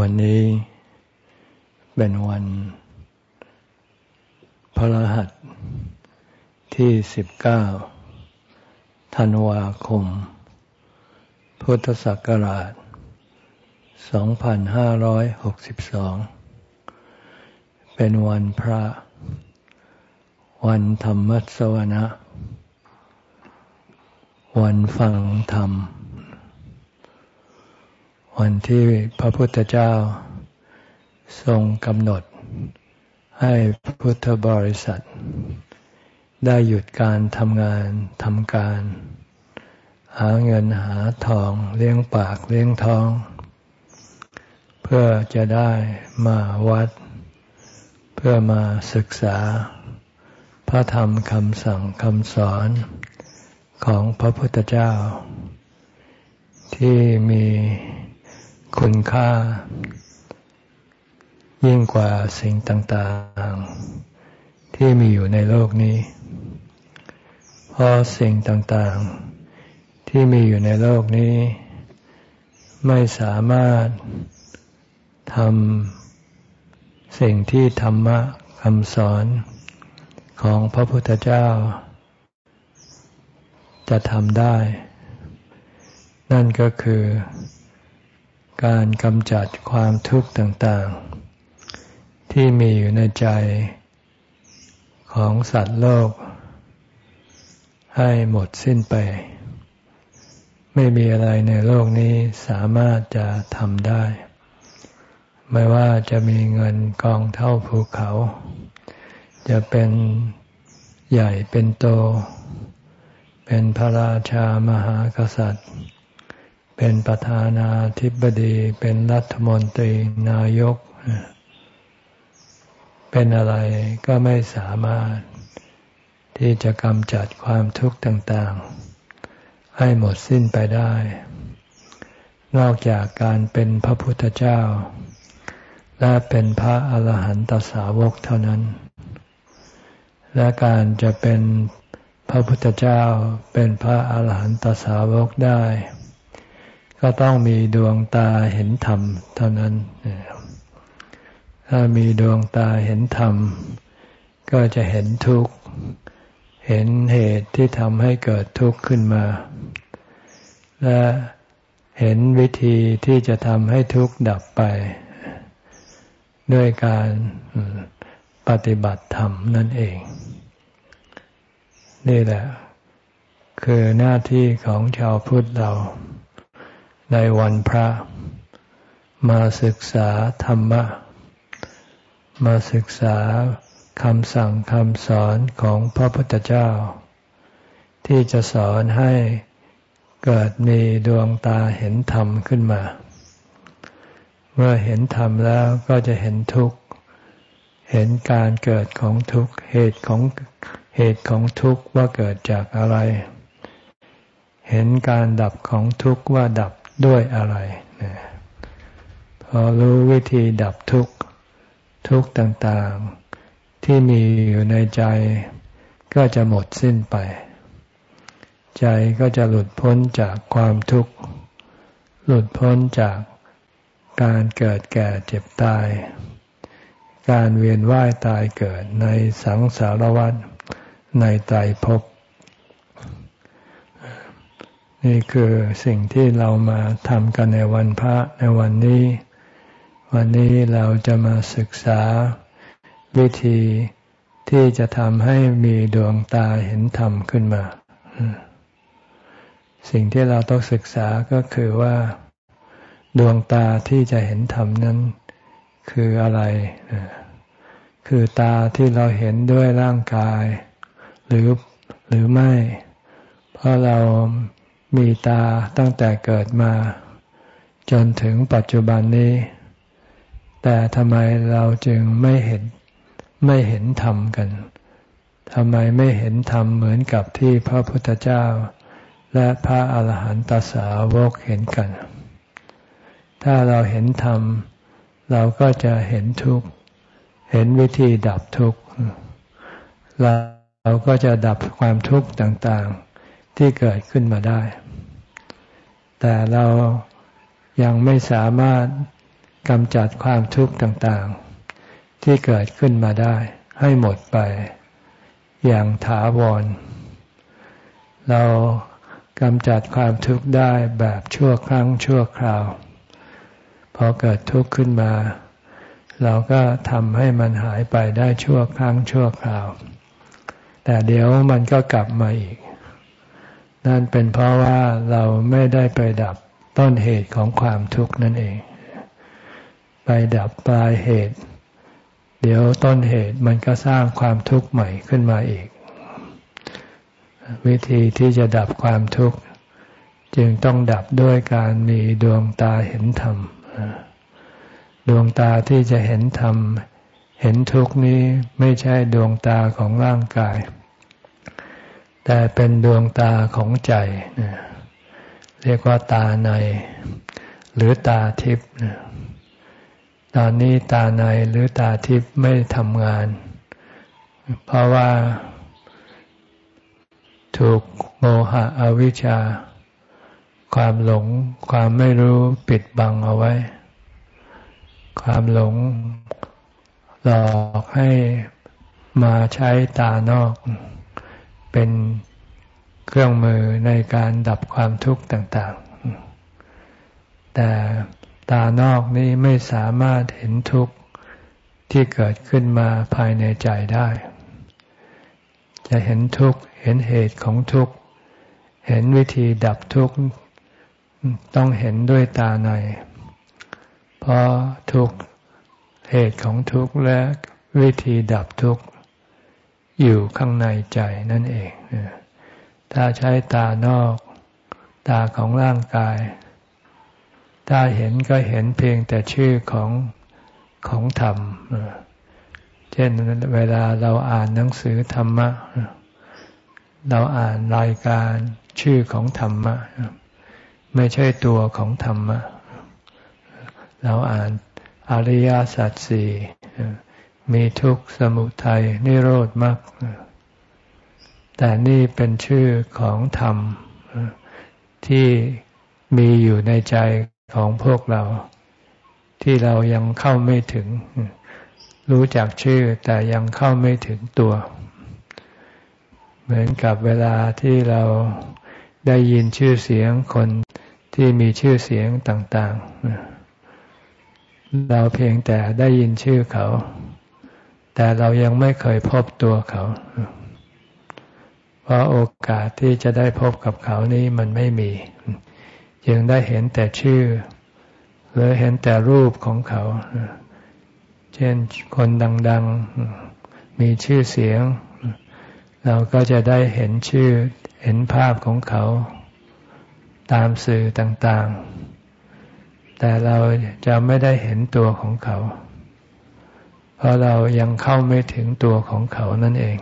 วันนี้เป็นวันพระรหัสที่สิบเก้าธันวาคม พุทธศักราชสองพันห้าร้อยหกสิบสองเป็นวันพระ วันธรรมสวนะ วันฟังธรรม วันที่พระพุทธเจ้าทรงกำหนด ให้พุทธบริษัท ได้หยุดการทำงานทำการ หาเงินหาทองเลี้ยงปากเลี้ยงท้อง เพื่อจะได้มาวัด เพื่อมาศึกษา พระธรรมคำสั่งคำสอนของพระพุทธเจ้า ที่มี คุณค่า ยิ่งกว่าสิ่งต่างๆ ที่มีอยู่ในโลกนี้ เพราะสิ่งต่างๆ ที่มีอยู่ในโลกนี้ ไม่สามารถทำสิ่งที่ธรรมะคำสอนของพระพุทธเจ้า จะทำได้ นั่นก็คือ การกำจัดความทุกข์ต่างๆ ที่มีอยู่ในใจของสัตว์โลก ให้หมดสิ้นไป ไม่มีอะไรในโลกนี้สามารถจะทำได้ ไม่ว่าจะมีเงินกองเท่าภูเขา จะเป็นใหญ่เป็นโต เป็นพระราชามหากษัตริย์ เป็นประธานาธิบดี เป็นรัฐมนตรีนายก เป็นอะไรก็ไม่สามารถที่จะกำจัดความทุกข์ต่างๆ ให้หมดสิ้นไปได้ นอกจากการเป็นพระพุทธเจ้า และเป็นพระอาหารหันตสาวกเท่านั้น และการจะเป็นพระพุทธเจ้าเป็นพระอาหารหันตสาวกได้ ก็ต้องมีดวงตาเห็นธรรม เท่านั้น ถ้ามีดวงตาเห็นธรรม ก็จะเห็นทุกข์ เห็นเหตุที่ทำให้เกิดทุกข์ขึ้นมา และเห็นวิธีที่จะทำให้ทุกข์ดับไป ด้วยการปฏิบัติธรรมนั่นเอง นี่แหละ คือหน้าที่ของชาวพุทธเรา ในวันพระ มาศึกษาธรรมะ มาศึกษาคำสั่งคำสอนของพระพุทธเจ้า ที่จะสอนให้เกิดมีดวงตาเห็นธรรมขึ้นมา เมื่อเห็นธรรมแล้วก็จะเห็นทุกข์ เห็นการเกิดของทุกข์ เหตุของเหตุของทุกข์ว่าเกิดจากอะไร เห็นการดับของทุกข์ว่าดับ ด้วยอะไรพอรู้วิธีดับทุกข์ทุกข์ต่างๆ ที่มีอยู่ในใจ ก็จะหมดสิ้นไป ใจก็จะหลุดพ้นจากความทุกข์ หลุดพ้นจากการเกิดแก่เจ็บตาย การเวียนว่ายตายเกิดในสังสารวัฏในไตรภพ นี่คือสิ่งที่เรามาทำกันในวันพระในวันนี้ วันนี้เราจะมาศึกษา วิธีที่จะทำให้มีดวงตาเห็นธรรมขึ้นมา สิ่งที่เราต้องศึกษาก็คือว่า ดวงตาที่จะเห็นธรรมนั้น คืออะไร คือตาที่เราเห็นด้วยร่างกาย หรือหรือไม่ เพราะเรา มีตาตั้งแต่เกิดมา จนถึงปัจจุบันนี้ แต่ทำไมเราจึงไม่เห็นไม่เห็นธรรมกันทำไมไม่เห็นธรรมเหมือนกับที่พระพุทธเจ้า และพระอาหารหันตสาวกเห็นกัน ถ้าเราเห็นธรรม เราก็จะเห็นทุกข์เห็นวิธีดับทุกข์เราก็จะดับความทุกข์ต่างๆ ที่เกิดขึ้นมาได้ แต่เรายังไม่สามารถกำจัดความทุกข์ต่างๆ ที่เกิดขึ้นมาได้ ให้หมดไปอย่างถาวร เรากำจัดความทุกข์ได้แบบชั่วครั้งชั่วคราว พอเกิดทุกข์ขึ้นมา เราก็ทำให้มันหายไปได้ชั่วครั้งชั่วคราว แต่เดี๋ยวมันก็กลับมาอีก นั่นเป็นเพราะว่าเราไม่ได้ไปดับต้นเหตุของความทุกข์นั่นเอง ไปดับปลายเหตุ เดี๋ยวต้นเหตุมันก็สร้างความทุกข์ใหม่ขึ้นมาอีก วิธีที่จะดับความทุกข์ จึงต้องดับด้วยการมีดวงตาเห็นธรรมดวงตาที่จะเห็นธรรม เห็นทุกข์นี้ไม่ใช่ดวงตาของร่างกาย แต่เป็นดวงตาของใจ เรียกว่าตาใน หรือตาทิพย์ตอนนี้ตาในหรือตาทิพย์ไม่ทำงาน เพราะว่า ถูกโมหะอวิชชา ความหลง ความไม่รู้ปิดบังเอาไว้ ความหลงหลอกให้มาใช้ตานอก เป็นเครื่องมือในการดับความทุกข์ต่าง ๆ แต่ตานอกนี้ไม่สามารถเห็นทุกข์ที่เกิดขึ้นมาภายในใจได้ จะเห็นทุกข์เห็นเหตุของทุกข์ เห็นวิธีดับทุกข์ต้องเห็นด้วยตาใน เพราะทุกข์เหตุของทุกข์และวิธีดับทุกข์ อยู่ข้างในใจนั่นเอง ถ้าใช้ตานอก ตาของร่างกาย ถ้าเห็นก็เห็นเพียงแต่ชื่อของของธรรม เช่นเวลาเราอ่านหนังสือธรรมะ เราอ่านรายการชื่อของธรรมะ ไม่ใช่ตัวของธรรมะ เราอ่านอริยสัจสี่ มีทุกข์สมุทัยนิโรธมรรคแต่นี่เป็นชื่อของธรรมที่มีอยู่ในใจของพวกเรา ที่เรายังเข้าไม่ถึง รู้จักชื่อแต่ยังเข้าไม่ถึงตัว เหมือนกับเวลาที่เราได้ยินชื่อเสียงคนที่มีชื่อเสียงต่าง ๆ เราเพียงแต่ได้ยินชื่อเขา แต่เรายังไม่เคยพบตัวเขาเพราะโอกาสที่จะได้พบกับเขานี้มันไม่มีจึงได้เห็นแต่ชื่อ หรือเห็นแต่รูปของเขา เช่นคนดัง ๆ มีชื่อเสียง เราก็จะได้เห็นชื่อ เห็นภาพของเขา ตามสื่อต่าง ๆ แต่เราจะไม่ได้เห็นตัวของเขา เพราะเรายังเข้าไม่ถึงตัวของเขานั่นเอง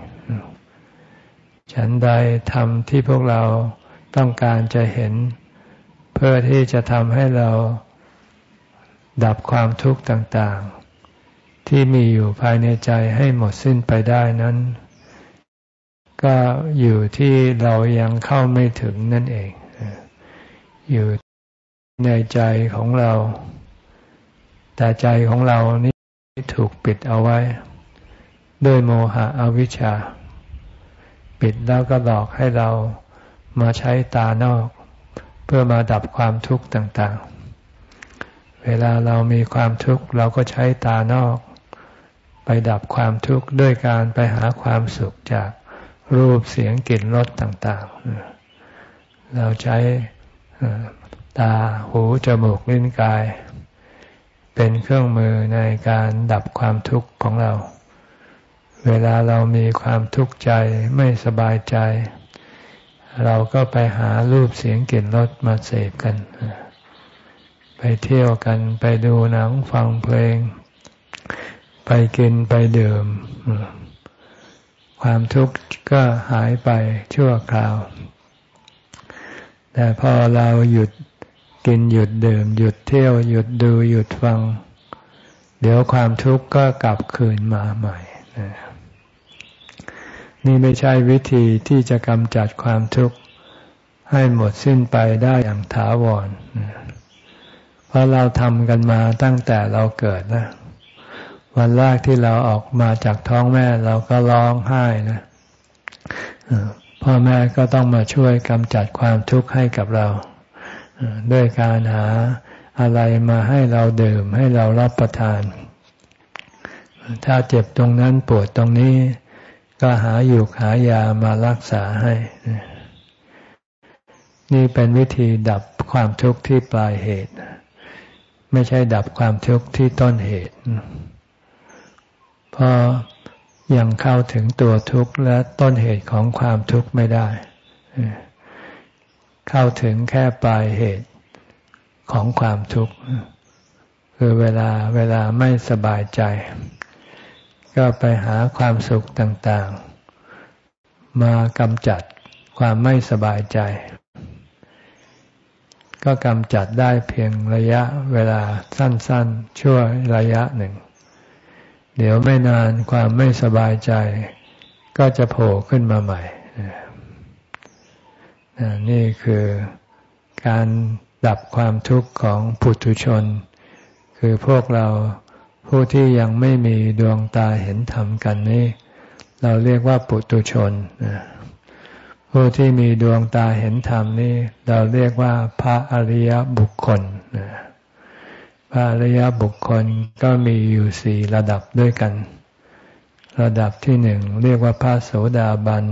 ฉันใดทำที่พวกเราต้องการจะเห็น เพื่อที่จะทำให้เราดับความทุกข์ต่างๆ ที่มีอยู่ภายในใจให้หมดสิ้นไปได้นั้น ก็อยู่ที่เรายังเข้าไม่ถึงนั่นเอง อยู่ในใจของเรา แต่ใจของเรานี่ ถูกปิดเอาไว้ ด้วยโมหะอวิชชา ปิดแล้วก็หลอกให้เรามาใช้ตานอก เพื่อมาดับความทุกข์ต่างๆ เวลาเรามีความทุกข์เราก็ใช้ตานอก ไปดับความทุกข์ด้วยการไปหาความสุขจากรูปเสียงกลิ่นรสต่างๆ เราใช้ตาหูจมูกลิ้นกาย เป็นเครื่องมือในการดับความทุกข์ของเรา เวลาเรามีความทุกข์ใจไม่สบายใจ เราก็ไปหารูปเสียงกลิ่นรสมาเสพกัน ไปเที่ยวกันไปดูหนังฟังเพลง ไปกินไปดื่ม ความทุกข์ก็หายไปชั่วคราว แต่พอเราหยุด กินหยุดดื่ม หยุดเที่ยว หยุดดูหยุดฟัง เดี๋ยวความทุกข์ก็กลับคืนมาใหม่นี่ไม่ใช่วิธีที่จะกำจัดความทุกข์ให้หมดสิ้นไปได้อย่างถาวร เพราะเราทำกันมาตั้งแต่เราเกิดนะ วันแรกที่เราออกมาจากท้องแม่เราก็ร้องไห้นะพ่อแม่ก็ต้องมาช่วยกำจัดความทุกข์ให้กับเรา ด้วยการหาอะไรมาให้เราดื่มให้เรารับประทาน ถ้าเจ็บตรงนั้นปวดตรงนี้ ก็หาอยู่หายามารักษาให้ นี่เป็นวิธีดับความทุกข์ที่ปลายเหตุ ไม่ใช่ดับความทุกข์ที่ต้นเหตุ เพราะยังเข้าถึงตัวทุกข์และต้นเหตุของความทุกข์ไม่ได้ เข้าถึงแค่ปลายเหตุของความทุกข์คือเวลาเวลาไม่สบายใจ ก็ไปหาความสุขต่างๆ มากำจัดความไม่สบายใจ ก็กำจัดได้เพียงระยะเวลาสั้นๆ ชั่วระยะหนึ่ง เดี๋ยวไม่นานความไม่สบายใจ ก็จะโผล่ขึ้นมาใหม่ นี่คือการดับความทุกข์ของปุถุชน คือพวกเราผู้ที่ยังไม่มีดวงตาเห็นธรรมกันนี้ เราเรียกว่าปุถุชน ผู้ที่มีดวงตาเห็นธรรมนี่เราเรียกว่าพระอริยบุคคล พระอริยบุคคลก็มีอยู่สี่ระดับด้วยกัน ระดับที่หนึ่งเรียกว่าพระโสดาบัน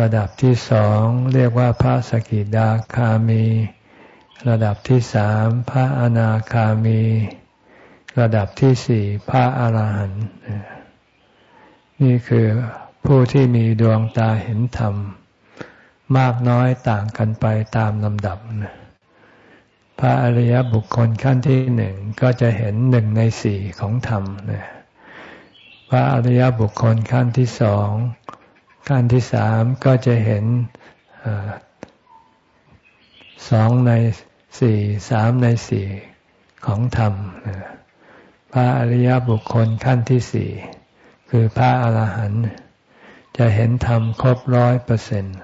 ระดับที่สองเรียกว่าพระสกิดาคามี ระดับที่สามพระอนาคามี ระดับที่สี่พระอาหารหันต์นี่คือผู้ที่มีดวงตาเห็นธรรม มากน้อยต่างกันไปตามลำดับ พระอริยบุคคลขั้นที่หนึ่งก็จะเห็นหนึ่งในสี่ของธรรมนะพระอริยบุคคลขั้นที่สอง ขั้นที่สามก็จะเห็นสองในสี่สามในสี่ของธรรมพระอริยบุคคลขั้นที่สี่คือพระอรหันต์จะเห็นธรรมครบร้อยเปอร์เซ็นต์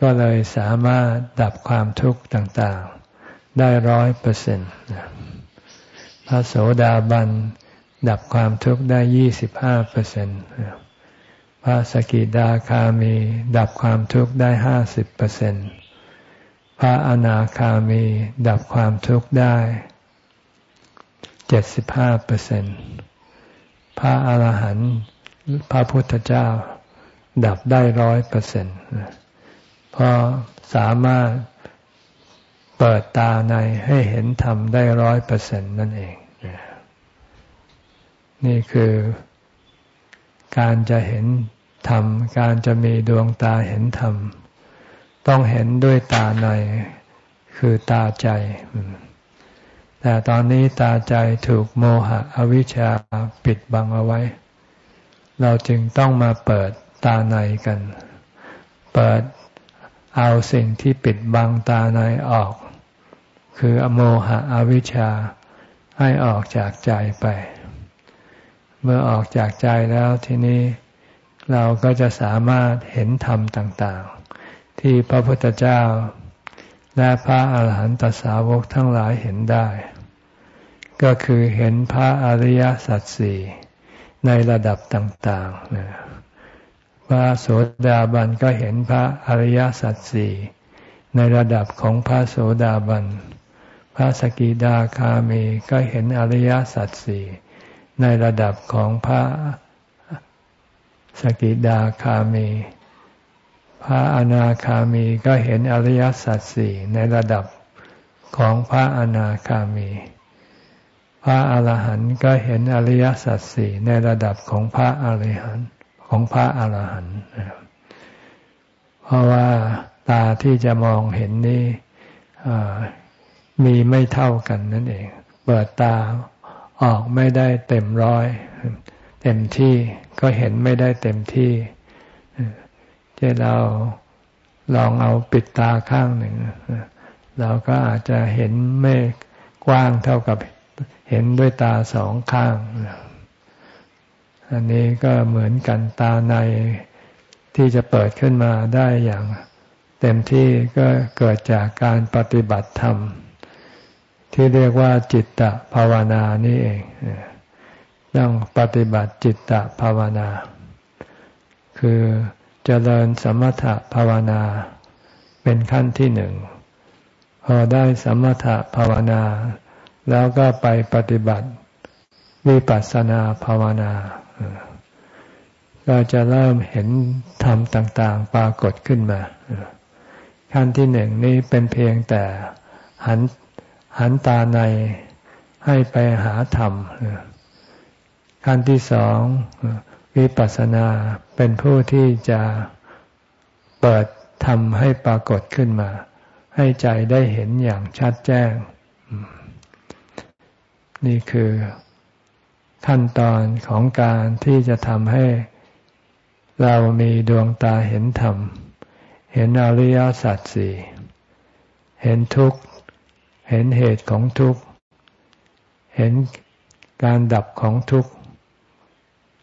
ก็เลยสามารถดับความทุกข์ต่างๆ ได้ร้อยเปอร์เซ็นต์พระโสดาบันดับความทุกข์ได้ยี่สิบห้าเปอร์เซ็นต์ พระสกิดาคามีดับความทุกข์ได้ห้าสิบเปอร์เซ็นต์พระอนาคามีดับความทุกข์ได้เจ็ดสิบห้าเปอร์เซ็นต์พระอรหันต์พระพุทธเจ้า ดับได้ร้อยเปอร์เซ็นต์เพอสามารถเปิดตาในให้เห็นธรรมได้ร้อยเปอร์เซ็นต์นั่นเอง นี่คือการจะเห็น ธรรม การจะมีดวงตาเห็นธรรม ต้องเห็นด้วยตาใน คือตาใจ แต่ตอนนี้ตาใจถูกโมหะอวิชชาปิดบังเอาไว้ เราจึงต้องมาเปิดตาในกัน เปิดเอาสิ่งที่ปิดบังตาในออก คืออโมหะอวิชชาให้ออกจากใจไป เมื่อออกจากใจแล้วทีนี้ เราก็จะสามารถเห็นธรรมต่างๆ ที่พระพุทธเจ้า และพระอาหารหันตสาวกทั้งหลายเห็นได้ ก็คือเห็นพระอริยสัจสี่ในระดับต่างๆนะพระโสดาบันก็เห็นพระอริยสัจสี่ในระดับของพระโสดาบัน พระสกิดาคามีก็เห็นอริยสัจสี่ในระดับของพระ สกิดาคามี พระอนาคามีก็เห็นอริยสัจสี่ในระดับของพระอนาคามี พระอาหารหันต์ก็เห็นอริยสัจสี่ในระดับของพระอรหันต์ของพระอาหารหันต์เพราะว่าตาที่จะมองเห็นนี้มีไม่เท่ากันนั่นเอง เปิดตาออกไม่ได้เต็มร้อย เต็มที่ก็เห็นไม่ได้เต็มที่ที่เราลองเอาปิดตาข้างหนึ่ง เราก็อาจจะเห็นไม่กว้างเท่ากับเห็นด้วยตาสองข้าง อันนี้ก็เหมือนกันตาในที่จะเปิดขึ้นมาได้อย่างเต็มที่ก็เกิดจากการปฏิบัติธรรม ที่เรียกว่าจิตตภาวนานี่เอง ต้องปฏิบัติจิตตภาวนา คือเจริญสมถภาวนา เป็นขั้นที่หนึ่ง พอได้สมถภาวนา แล้วก็ไปปฏิบัติวิปัสสนาภาวนา ก็จะเริ่มเห็นธรรมต่างๆ ปรากฏขึ้นมาขั้นที่หนึ่งนี้เป็นเพียงแต่หันหันตาในให้ไปหาธรรม ขั้นที่สองวิปัสสนาเป็นผู้ที่จะเปิดธรรมให้ปรากฏขึ้นมา ให้ใจได้เห็นอย่างชัดแจ้ง นี่คือขั้นตอนของการที่จะทำให้เรามีดวงตาเห็นธรรม เห็นอริยสัจสี่เห็นทุกข์ เห็นเหตุของทุกข์ เห็นการดับของทุกข์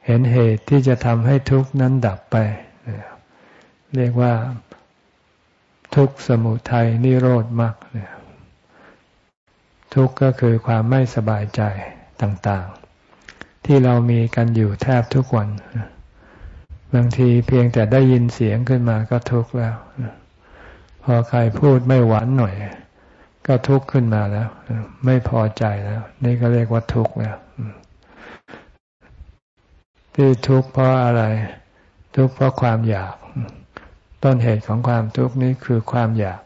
เห็นเหตุที่จะทำให้ทุกข์นั้นดับไป เรียกว่าทุกข์สมุทัยนิโรธมรรคทุกข์ก็คือความไม่สบายใจต่างๆ ที่เรามีกันอยู่แทบทุกวัน บางทีเพียงแต่ได้ยินเสียงขึ้นมาก็ทุกข์แล้ว พอใครพูดไม่หวานหน่อย ก็ทุกข์ขึ้นมาแล้ว ไม่พอใจแล้ว นี่ก็เรียกว่าทุกข์แล้ว ที่ทุกข์เพราะอะไร ทุกข์เพราะความอยาก ต้นเหตุของความทุกข์นี้คือความอยาก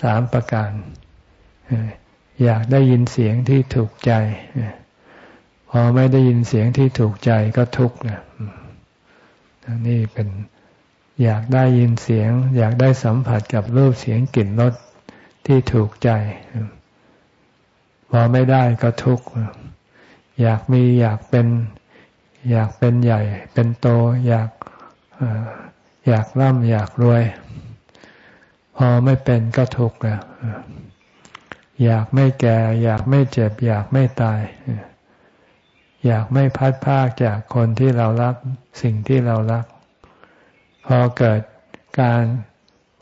สามประการ อยากได้ยินเสียงที่ถูกใจ พอไม่ได้ยินเสียงที่ถูกใจก็ทุกข์นะนี่เป็นอยากได้ยินเสียง อยากได้สัมผัสกับรูปเสียงกลิ่นรสที่ถูกใจ พอไม่ได้ก็ทุกข์อยากมีอยากเป็น อยากเป็นใหญ่ เป็นโต อยากอยากร่ำอยากรวย พอไม่เป็นก็ทุกข์แล้วอยากไม่แก่ อยากไม่เจ็บ อยากไม่ตาย อยากไม่พัดพากจากคนที่เรารัก สิ่งที่เรารัก พอเกิดการ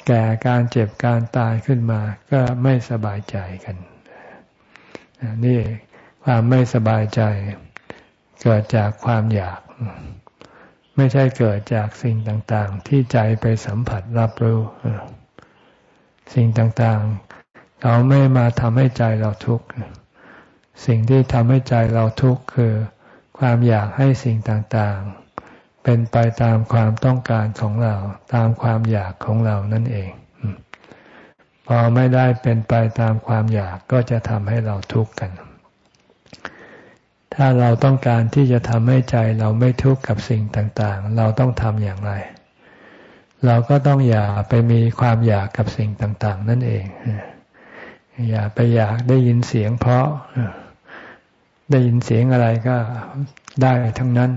แก่การเจ็บการตายขึ้นมา ก็ไม่สบายใจกัน นี่ความไม่สบายใจ เกิดจากความอยาก ไม่ใช่เกิดจากสิ่งต่างๆ ที่ใจไปสัมผัสรับรู้ สิ่งต่างๆ เขาไม่มาทำให้ใจเราทุกข์สิ่งที่ทำให้ใจเราทุกข์คือ ความอยากให้สิ่งต่างๆ เป็นไปตามความต้องการของเรา ตามความอยากของเรานั่นเอง พอไม่ได้เป็นไปตามความอยากก็จะทำให้เราทุกข์กัน ถ้าเราต้องการที่จะทำให้ใจเราไม่ทุกข์กับสิ่งต่างๆ เราต้องทำอย่างไร เราก็ต้องอย่าไปมีความอยากกับสิ่งต่าง ๆ นั่นเอง อย่าไปอยากได้ยินเสียงเพราะได้ยินเสียงอะไรก็ได้ทั้งนั้น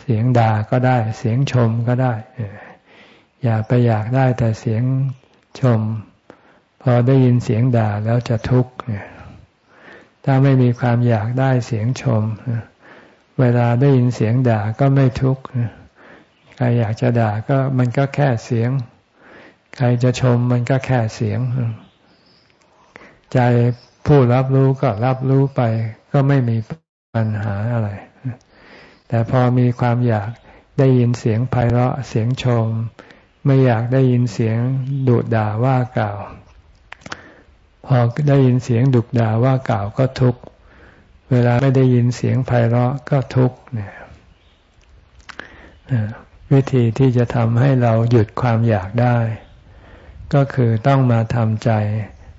เสียงด่าก็ได้ เสียงชมก็ได้ อย่าไปอยากได้แต่เสียงชม พอได้ยินเสียงด่าแล้วจะทุกข์ ถ้าไม่มีความอยากได้เสียงชม เวลาได้ยินเสียงด่าก็ไม่ทุกข์ใครอยากจะด่าก็มันก็แค่เสียง ใครจะชมมันก็แค่เสียง ใจผู้รับรู้ก็รับรู้ไป ก็ไม่มีปัญหาอะไร แต่พอมีความอยากได้ยินเสียงไพเราะเสียงชม ไม่อยากได้ยินเสียงดุด่าว่ากล่าว พอได้ยินเสียงดุด่าว่ากล่าวก็ทุกข์เวลาไม่ได้ยินเสียงไพเราะก็ทุกข์เนี่ยวิธีที่จะทำให้เราหยุดความอยากได้ ก็คือต้องมาทำใจ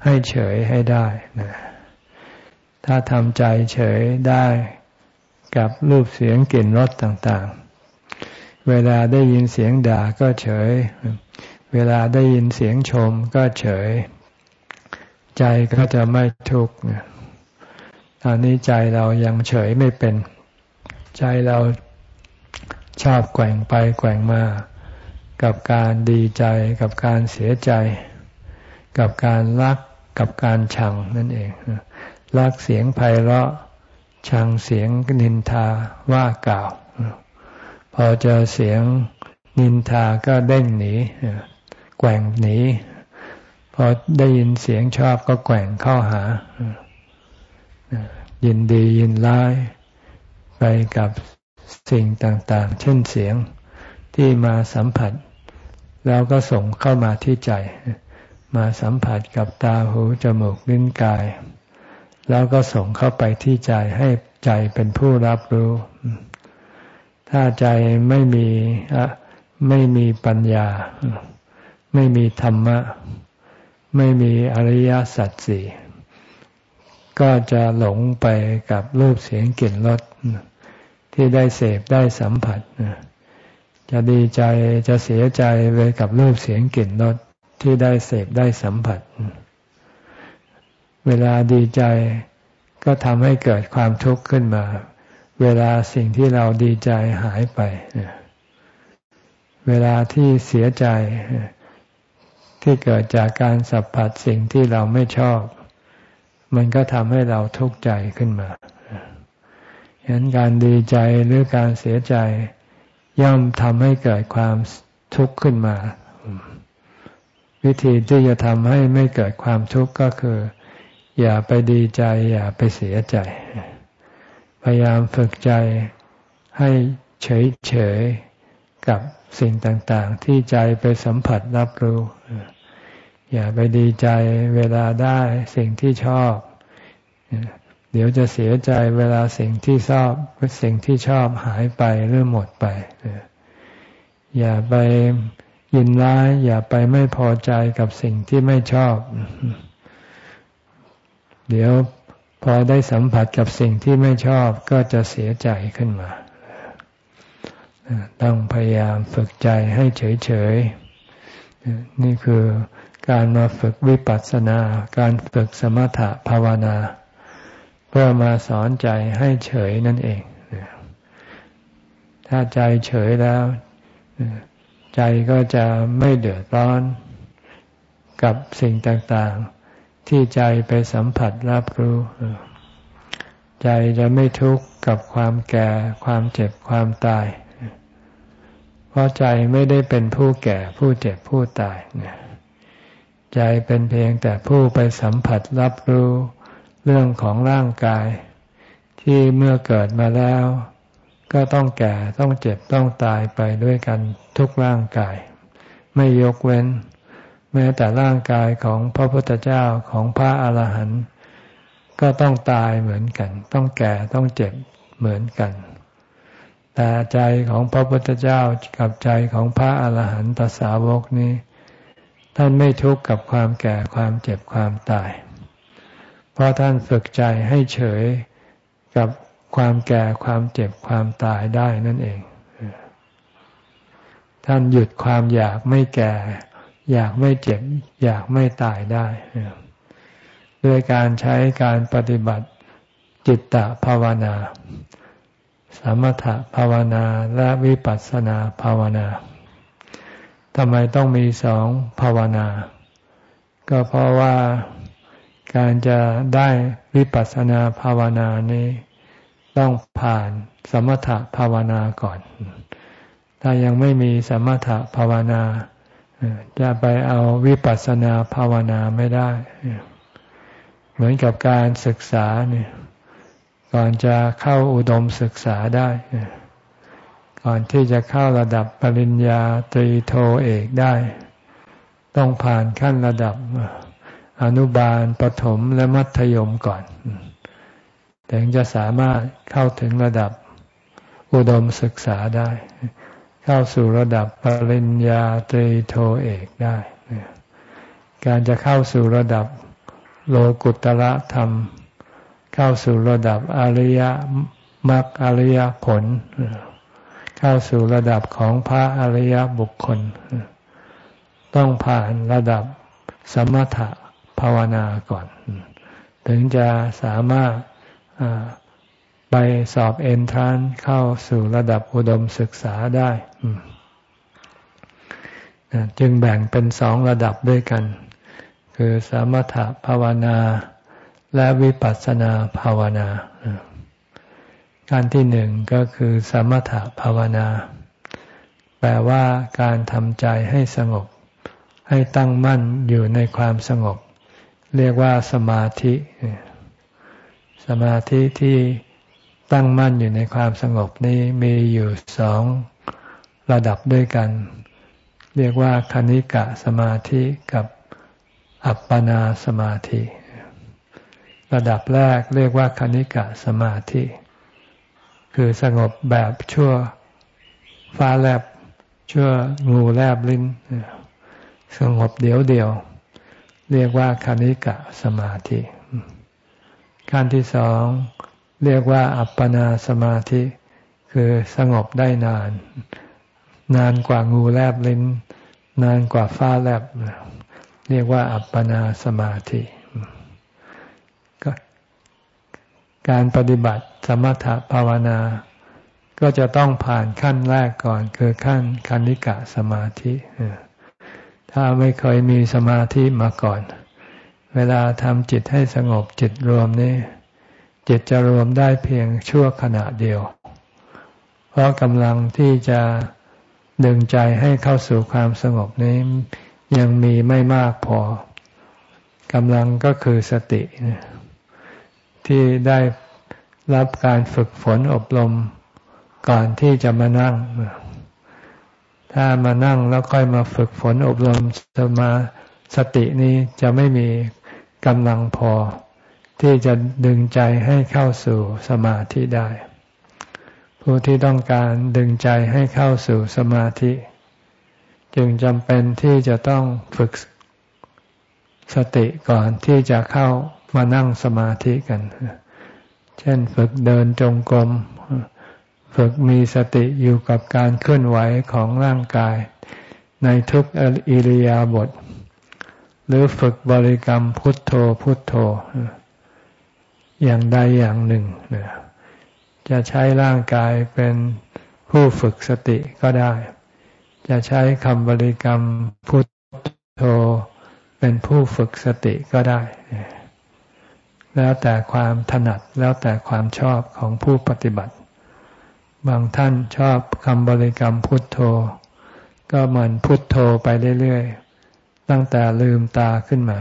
ให้เฉยให้ได้นะถ้าทำใจเฉยได้กับรูปเสียงกลิ่นรสต่างๆ เวลาได้ยินเสียงด่าก็เฉย เวลาได้ยินเสียงชมก็เฉย ใจก็จะไม่ทุกข์ตอนนี้ใจเรายังเฉยไม่เป็น ใจเราชอบแกว่งไปแกว่งมา กับการดีใจ กับการเสียใจ กับการรักกับการชังนั่นเองรักเสียงไพเราะชังเสียงนินทาว่ากล่าว พอเจอเสียงนินทาก็เด้งหนีแกว่งหนี พอได้ยินเสียงชอบก็แกว่งเข้าหา ยินดียินร้าย ไปกับสิ่งต่างๆ เช่นเสียงที่มาสัมผัส แล้วก็ส่งเข้ามาที่ใจ มาสัมผัสกับตาหูจมูกลิ้นกาย แล้วก็ส่งเข้าไปที่ใจให้ใจเป็นผู้รับรู้ ถ้าใจไม่มีไม่มีปัญญา ไม่มีธรรมะ ไม่มีอริยสัจสี่ก็จะหลงไปกับรูปเสียงกลิ่นรสที่ได้เสพได้สัมผัส จะดีใจจะเสียใจไปกับรูปเสียงกลิ่นรสที่ได้เสพได้สัมผัส เวลาดีใจก็ทำให้เกิดความทุกข์ขึ้นมา เวลาสิ่งที่เราดีใจหายไป เวลาที่เสียใจ ที่เกิดจากการสัมผัสสิ่งที่เราไม่ชอบ มันก็ทำให้เราทุกข์ใจขึ้นมาฉะนั้นการดีใจหรือการเสียใจ ย่อมทำให้เกิดความทุกข์ขึ้นมา วิธีที่จะทำให้ไม่เกิดความทุกข์ก็คือ อย่าไปดีใจ อย่าไปเสียใจ พยายามฝึกใจให้เฉยเฉย กับสิ่งต่างๆ ที่ใจไปสัมผัสรับรู้ อย่าไปดีใจเวลาได้สิ่งที่ชอบ เดี๋ยวจะเสียใจเวลาสิ่งที่ชอบสิ่งที่ชอบหายไปหรือหมดไป อย่าไปยินร้าย อย่าไปไม่พอใจกับสิ่งที่ไม่ชอบ เดี๋ยวพอได้สัมผัสกับสิ่งที่ไม่ชอบก็จะเสียใจขึ้นมา ต้องพยายามฝึกใจให้เฉยๆ นี่คือการมาฝึกวิปัสสนา การฝึกสมถะภาวนา เพื่อมาสอนใจให้เฉยนั่นเอง ถ้าใจเฉยแล้ว ใจก็จะไม่เดือดร้อนกับสิ่งต่างๆ ที่ใจไปสัมผัสรับรู้ ใจจะไม่ทุกข์กับความแก่ ความเจ็บความตาย เพราะใจไม่ได้เป็นผู้แก่ผู้เจ็บผู้ตายใจเป็นเพียงแต่ผู้ไปสัมผัสรับรู้เรื่องของร่างกาย ที่เมื่อเกิดมาแล้ว ก็ต้องแก่ต้องเจ็บต้องตายไปด้วยกันทุกร่างกาย ไม่ยกเว้น แม้แต่ร่างกายของพระพุทธเจ้าของพระอาหารหันต์ก็ต้องตายเหมือนกัน ต้องแก่ต้องเจ็บเหมือนกัน แต่ใจของพระพุทธเจ้ากับใจของพระอาหารหันตสาวกนี้ ท่านไม่ทุกข์กับความแก่ความเจ็บความตาย เพราะท่านฝึกใจให้เฉยกับความแก่ความเจ็บความตายได้นั่นเอง ท่านหยุดความอยากไม่แก่ อยากไม่เจ็บ อยากไม่ตายได้ด้วยการใช้การปฏิบัติจิตตภาวนา สมถภาวนาและวิปัสสนาภาวนาทำไมต้องมีสองภาวนา ก็เพราะว่าการจะได้วิปัสสนาภาวนานี้ ต้องผ่านสมถภาวนาก่อน ถ้ายังไม่มีสมถภาวนาจะไปเอาวิปัสสนาภาวนาไม่ได้ เหมือนกับการศึกษาเนี่ย ก่อนจะเข้าอุดมศึกษาได้ ก่อนที่จะเข้าระดับปริญญาตรีโทเอกได้ ต้องผ่านขั้นระดับอนุบาลปถมและมัธยมก่อน ถึงจะสามารถเข้าถึงระดับอุดมศึกษาได้ เข้าสู่ระดับปริญญาตรีโทเอกได้ การจะเข้าสู่ระดับโลกุตระธรรม เข้าสู่ระดับอริยมรรคอริยผล เข้าสู่ระดับของพระอริยบุคคล ต้องผ่านระดับสมถะภาวนาก่อน ถึงจะสามารถไปสอบเอนทรานเข้าสู่ระดับอุดมศึกษาได้ จึงแบ่งเป็นสองระดับด้วยกัน คือสมถะภาวนา และวิปัสสนาภาวนา การที่หนึ่งก็คือสมถภาวนา แปลว่าการทำใจให้สงบ ให้ตั้งมั่นอยู่ในความสงบ เรียกว่าสมาธิ สมาธิที่ตั้งมั่นอยู่ในความสงบนี้มีอยู่สองระดับด้วยกัน เรียกว่าคณิกะสมาธิกับอัปปนาสมาธิ ระดับแรกเรียกว่าคณิกะสมาธิ คือสงบแบบชั่วฟ้าแลบชั่วงูแลบลิ้น สงบเดียวเดียว เรียกว่าคณิกะสมาธิ ขั้นที่สองเรียกว่าอัปปนาสมาธิ คือสงบได้นาน นานกว่างูแลบลิ้น นานกว่าฟ้าแลบ เรียกว่าอัปปนาสมาธิ การปฏิบัติสมถภาวนา ก็จะต้องผ่านขั้นแรกก่อน คือขั้นคณิกะสมาธิถ้าไม่เคยมีสมาธิมาก่อน เวลาทำจิตให้สงบจิตรวมนี่จิตจะรวมได้เพียงชั่วขณะเดียว เพราะกำลังที่จะดึงใจให้เข้าสู่ความสงบนี้ยังมีไม่มากพอกำลังก็คือสติ ที่ได้รับการฝึกฝนอบรมก่อนที่จะมานั่ง ถ้ามานั่งแล้วค่อยมาฝึกฝนอบรมสมาสตินี้จะไม่มีกำลังพอ ที่จะดึงใจให้เข้าสู่สมาธิได้ ผู้ที่ต้องการดึงใจให้เข้าสู่สมาธิ จึงจำเป็นที่จะต้องฝึกสติก่อนที่จะเข้า มานั่งสมาธิกัน เช่นฝึกเดินจงกรม ฝึกมีสติอยู่กับการเคลื่อนไหวของร่างกาย ในทุกอิริยาบถ หรือฝึกบริกรรมพุทโธพุทโธ อย่างใดอย่างหนึ่ง จะใช้ร่างกายเป็นผู้ฝึกสติก็ได้ จะใช้คำบริกรรมพุทโธ เป็นผู้ฝึกสติก็ได้ แล้วแต่ความถนัดแล้วแต่ความชอบของผู้ปฏิบัติ บางท่านชอบคำบริกรรมพุทโธ ก็มันพุทโธไปเรื่อยๆ ตั้งแต่ลืมตาขึ้นมา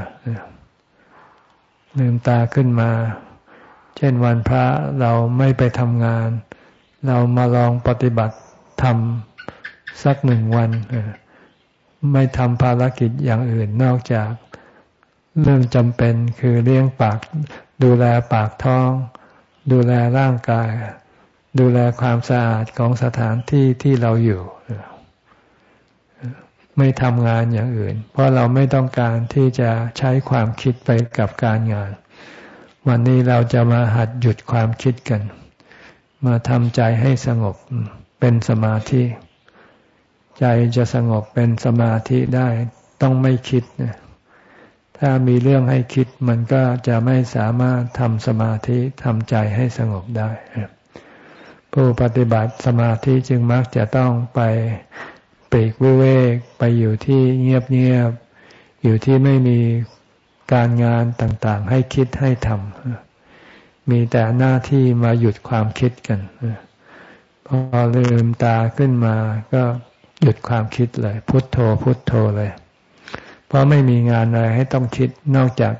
ลืมตาขึ้นมา เช่นวันพระเราไม่ไปทำงาน เรามาลองปฏิบัติทำสักหนึ่งวัน ไม่ทำภารกิจอย่างอื่นนอกจาก เรื่องจำเป็นคือเลี้ยงปาก ดูแลปากท้อง ดูแลร่างกาย ดูแลความสะอาดของสถานที่ที่เราอยู่ไม่ทำงานอย่างอื่น เพราะเราไม่ต้องการที่จะใช้ความคิดไปกับการงาน วันนี้เราจะมาหัดหยุดความคิดกัน มาทำใจให้สงบเป็นสมาธิ ใจจะสงบเป็นสมาธิได้ต้องไม่คิดนะ ถ้ามีเรื่องให้คิดมันก็จะไม่สามารถทำสมาธิทำใจให้สงบได้ ผู้ปฏิบัติสมาธิจึงมักจะต้องไปปีกวิเวกไปอยู่ที่เงียบๆอยู่ที่ไม่มีการงานต่างๆ ให้คิดให้ทำมีแต่หน้าที่มาหยุดความคิดกันพอลืมตาขึ้นมาก็หยุดความคิดเลย พุทโธพุทโธเลย เพราะไม่มีงานอะไรให้ต้องคิดนอกจาก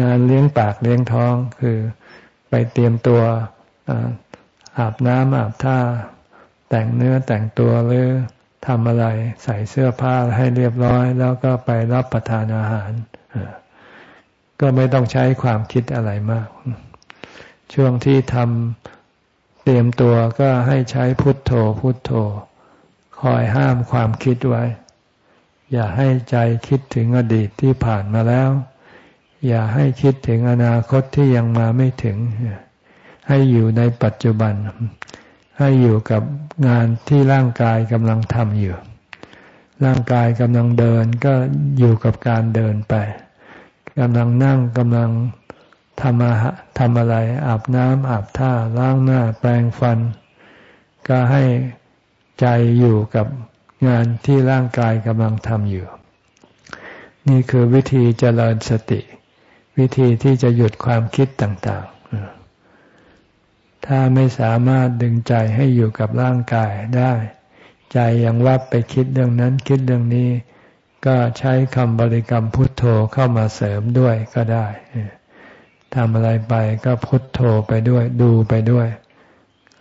งานเลี้ยงปากเลี้ยงท้อง คือไปเตรียมตัวอาบน้ำอาบท่า แต่งเนื้อแต่งตัวหรือทำอะไรใส่เสื้อผ้าให้เรียบร้อย แล้วก็ไปรับประทานอาหาร ก็ไม่ต้องใช้ความคิดอะไรมาก ช่วงที่ทำเตรียมตัวก็ให้ใช้พุทโธพุทโธ คอยห้ามความคิดไว้ อย่าให้ใจคิดถึงอดีตที่ผ่านมาแล้ว อย่าให้คิดถึงอนาคตที่ยังมาไม่ถึง ให้อยู่ในปัจจุบัน ให้อยู่กับงานที่ร่างกายกำลังทำอยู่ ร่างกายกำลังเดินก็อยู่กับการเดินไปกำลังนั่งกำลังทำอาหารทำอะไร อาบน้ำอาบท่าล้างหน้าแปรงฟัน ก็ให้ใจอยู่กับ งานที่ร่างกายกำลังทำอยู่ นี่คือวิธีเจริญสติ วิธีที่จะหยุดความคิดต่าง ๆ ถ้าไม่สามารถดึงใจให้อยู่กับร่างกายได้ ใจยังวับไปคิดเรื่องนั้นคิดเรื่องนี้ ก็ใช้คำบริกรรมพุทโธเข้ามาเสริมด้วยก็ได้ทำอะไรไปก็พุทโธไปด้วยดูไปด้วย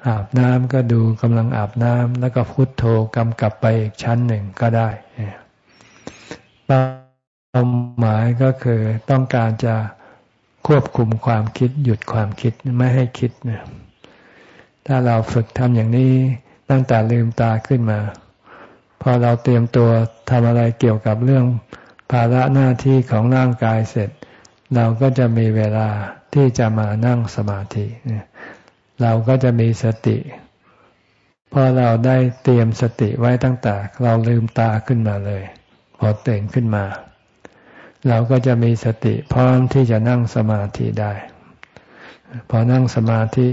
อาบน้ำก็ดูกำลังอาบน้ำแล้วก็พุทโธกำกับไปอีกชั้นหนึ่งก็ได้เป้าหมายก็คือต้องการจะควบคุมความคิดหยุดความคิดไม่ให้คิดนะถ้าเราฝึกทำอย่างนี้ตั้งแต่ลืมตาขึ้นมา พอเราเตรียมตัวทำอะไรเกี่ยวกับเรื่องภาระหน้าที่ของร่างกายเสร็จ เราก็จะมีเวลาที่จะมานั่งสมาธิเเราก็จะมีสติพอเราได้เตรียมสติไว้ตั้งแต่เราลืมตาขึ้นมาเลย พอตื่นขึ้นมา เราก็จะมีสติพร้อมที่จะนั่งสมาธิได้ พอนั่งสมาธิ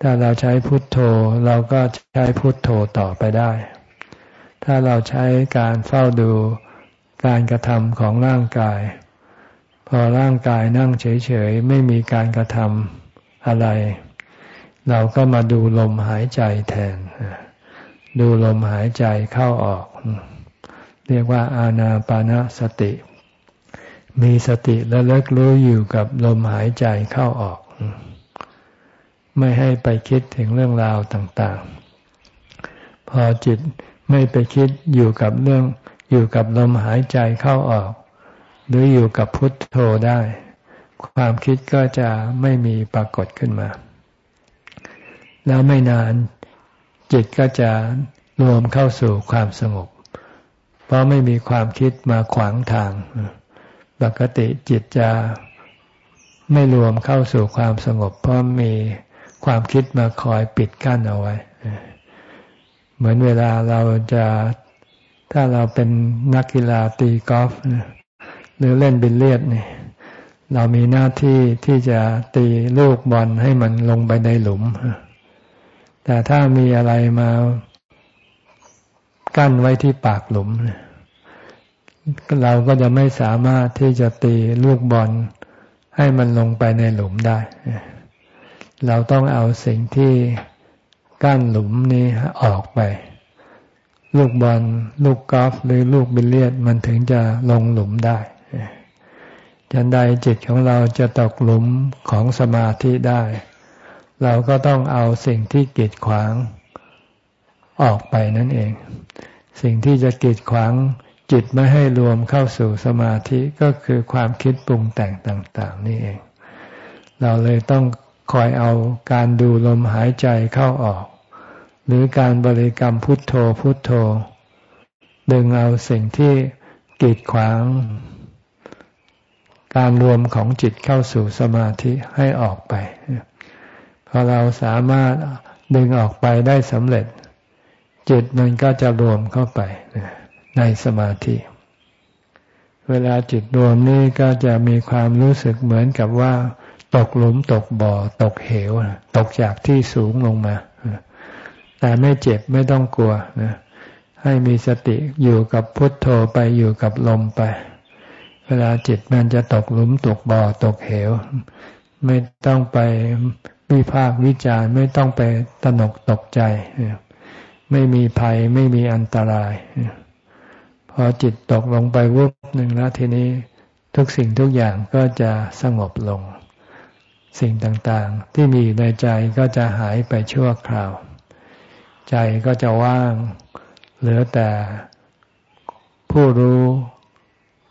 ถ้าเราใช้พุทโธ เราก็ใช้พุทโธต่อไปได้ ถ้าเราใช้การเฝ้าดูการกระทำของร่างกาย พอร่างกายนั่งเฉยๆ ไม่มีการกระทำอะไร เราก็มาดูลมหายใจแทน ดูลมหายใจเข้าออก เรียกว่าอาณาปานาสติ มีสติและเลิกรู้อยู่กับลมหายใจเข้าออก ไม่ให้ไปคิดถึงเรื่องราวต่างๆ พอจิตไม่ไปคิดอยู่กับเรื่อง อยู่กับลมหายใจเข้าออก หรืออยู่กับพุทโธได้ ความคิดก็จะไม่มีปรากฏขึ้นมา แล้วไม่นาน จิตก็จะรวมเข้าสู่ความสงบ เพราะไม่มีความคิดมาขวางทาง ปกติจิตจะไม่รวมเข้าสู่ความสงบ เพราะมีความคิดมาคอยปิดกั้นเอาไว้ เหมือนเวลาเราจะถ้าเราเป็นนักกีฬาตีกอล์ฟหรือเล่นบิลเลียดนี่เรามีหน้าที่ที่จะตีลูกบอลให้มันลงไปในหลุม แต่ถ้ามีอะไรมากั้นไว้ที่ปากหลุม เราก็จะไม่สามารถที่จะตีลูกบอลให้มันลงไปในหลุมได้ เราต้องเอาสิ่งที่กั้นหลุมนี้ออกไป ลูกบอลลูกกอล์ฟหรือลูกบิลเลียดมันถึงจะลงหลุมได้จันใดจิตของเราจะตกหลุมของสมาธิได้ เราก็ต้องเอาสิ่งที่กีดขวางออกไปนั่นเอง สิ่งที่จะกีดขวางจิตไม่ให้รวมเข้าสู่สมาธิก็คือความคิดปรุงแต่งต่าง ๆ นี่เอง เราเลยต้องคอยเอาการดูลมหายใจเข้าออก หรือการบริกรรมพุทโธพุทโธ ดึงเอาสิ่งที่กีดขวาง การรวมของจิตเข้าสู่สมาธิให้ออกไป อเราสามารถดึงออกไปได้สำเร็จ จิตมันก็จะรวมเข้าไปในสมาธิ เวลาจิตรวมนี่ก็จะมีความรู้สึกเหมือนกับว่า ตกหลุมตกบ่อ ตกเหว ตกจากที่สูงลงมา แต่ไม่เจ็บไม่ต้องกลัวนะให้มีสติอยู่กับพุทโธไปอยู่กับลมไป เวลาจิตมันจะตกหลุมตกบ่อ ตกเหว ไม่ต้องไป วิพากวิจารไม่ต้องไปตนกตกใจ ไม่มีภัยไม่มีอันตราย พอจิตตกลงไปวุบหนึ่งแล้วทีนี้ทุกสิ่งทุกอย่างก็จะสงบลง สิ่งต่างๆ ที่มีในใจก็จะหายไปชั่วคราว ใจก็จะว่าง เหลือแต่ผู้รู้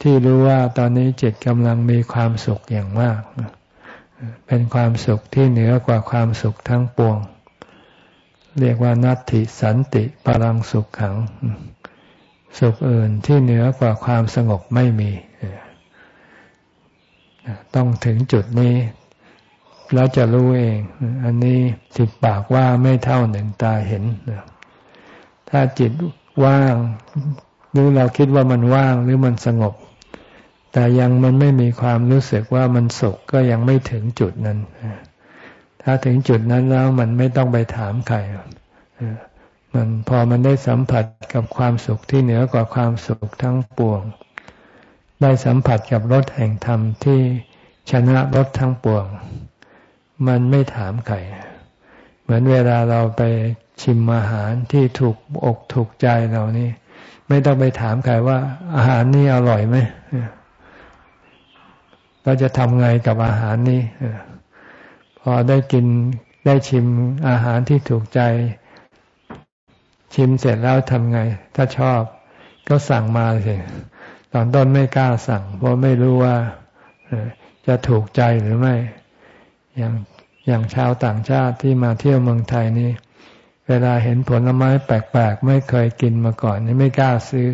ที่รู้ว่าตอนนี้จิตกำลังมีความสุขอย่างมาก เป็นความสุขที่เหนือกว่าความสุขทั้งปวง เรียกว่านัตติสันติปรังสุขขัง สุขอื่นที่เหนือกว่าความสงบไม่มี ต้องถึงจุดนี้แล้วจะรู้เอง อันนี้สิบปากว่าไม่เท่าหนึ่งตาเห็น ถ้าจิตว่างหรือเราคิดว่ามันว่างหรือมันสงบ แต่ยังมันไม่มีความรู้สึกว่ามันสุขก็ยังไม่ถึงจุดนั้น ถ้าถึงจุดนั้นแล้วมันไม่ต้องไปถามใครมันพอมันได้สัมผัสกับความสุขที่เหนือกว่าความสุขทั้งปวง ได้สัมผัสกับรสแห่งธรรมที่ชนะรสทั้งปวง มันไม่ถามใครเหมือนเวลาเราไปชิมอาหารที่ถูกอกถูกใจเรานี่ ไม่ต้องไปถามใครว่า อาหารนี่อร่อยไหม เราจะทำไงกับอาหารนี้พอได้กินได้ชิมอาหารที่ถูกใจ ชิมเสร็จแล้วทำไง ถ้าชอบก็สั่งมาสิตอนต้นไม่กล้าสั่ง เพราะไม่รู้ว่าจะถูกใจหรือไม่ อย่างอย่างชาวต่างชาติที่มาเที่ยวเมืองไทยนี่เวลาเห็นผลไม้แปลกๆ ไม่เคยกินมาก่อน นี่ไม่กล้าซื้อ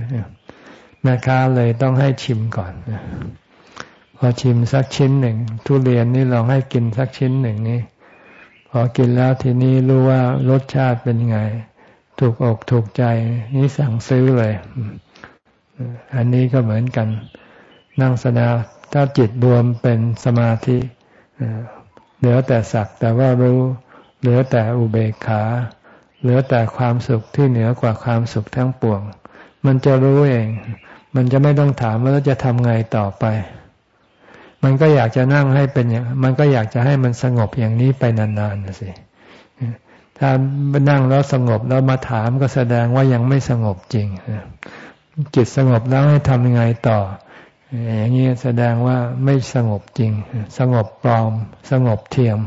แม่ค้าเลยต้องให้ชิมก่อน พอชิมสักชิ้นหนึ่ง ทุเรียนนี่ลองให้กินสักชิ้นหนึ่งนี่พอกินแล้วทีนี้รู้ว่ารสชาติเป็นไง ถูกอกถูกใจนี่สั่งซื้อเลย อันนี้ก็เหมือนกัน นั่งสนาถ้าจิตรวมเป็นสมาธิเหลือแต่สักแต่ว่ารู้ เหลือแต่อุเบกขา เหลือแต่ความสุขที่เหนือกว่าความสุขทั้งปวง มันจะรู้เอง มันจะไม่ต้องถามว่าจะทำไงต่อไป มันก็อยากจะนั่งให้เป็นอย่าง มันก็อยากจะให้มันสงบอย่างนี้ไปนานๆนะสิถ้านั่งแล้วสงบแล้วมาถามก็แสดงว่ายังไม่สงบจริงจิตสงบแล้วให้ทำยังไงต่อ อย่างนี้แสดงว่าไม่สงบจริง สงบปลอม สงบเทียม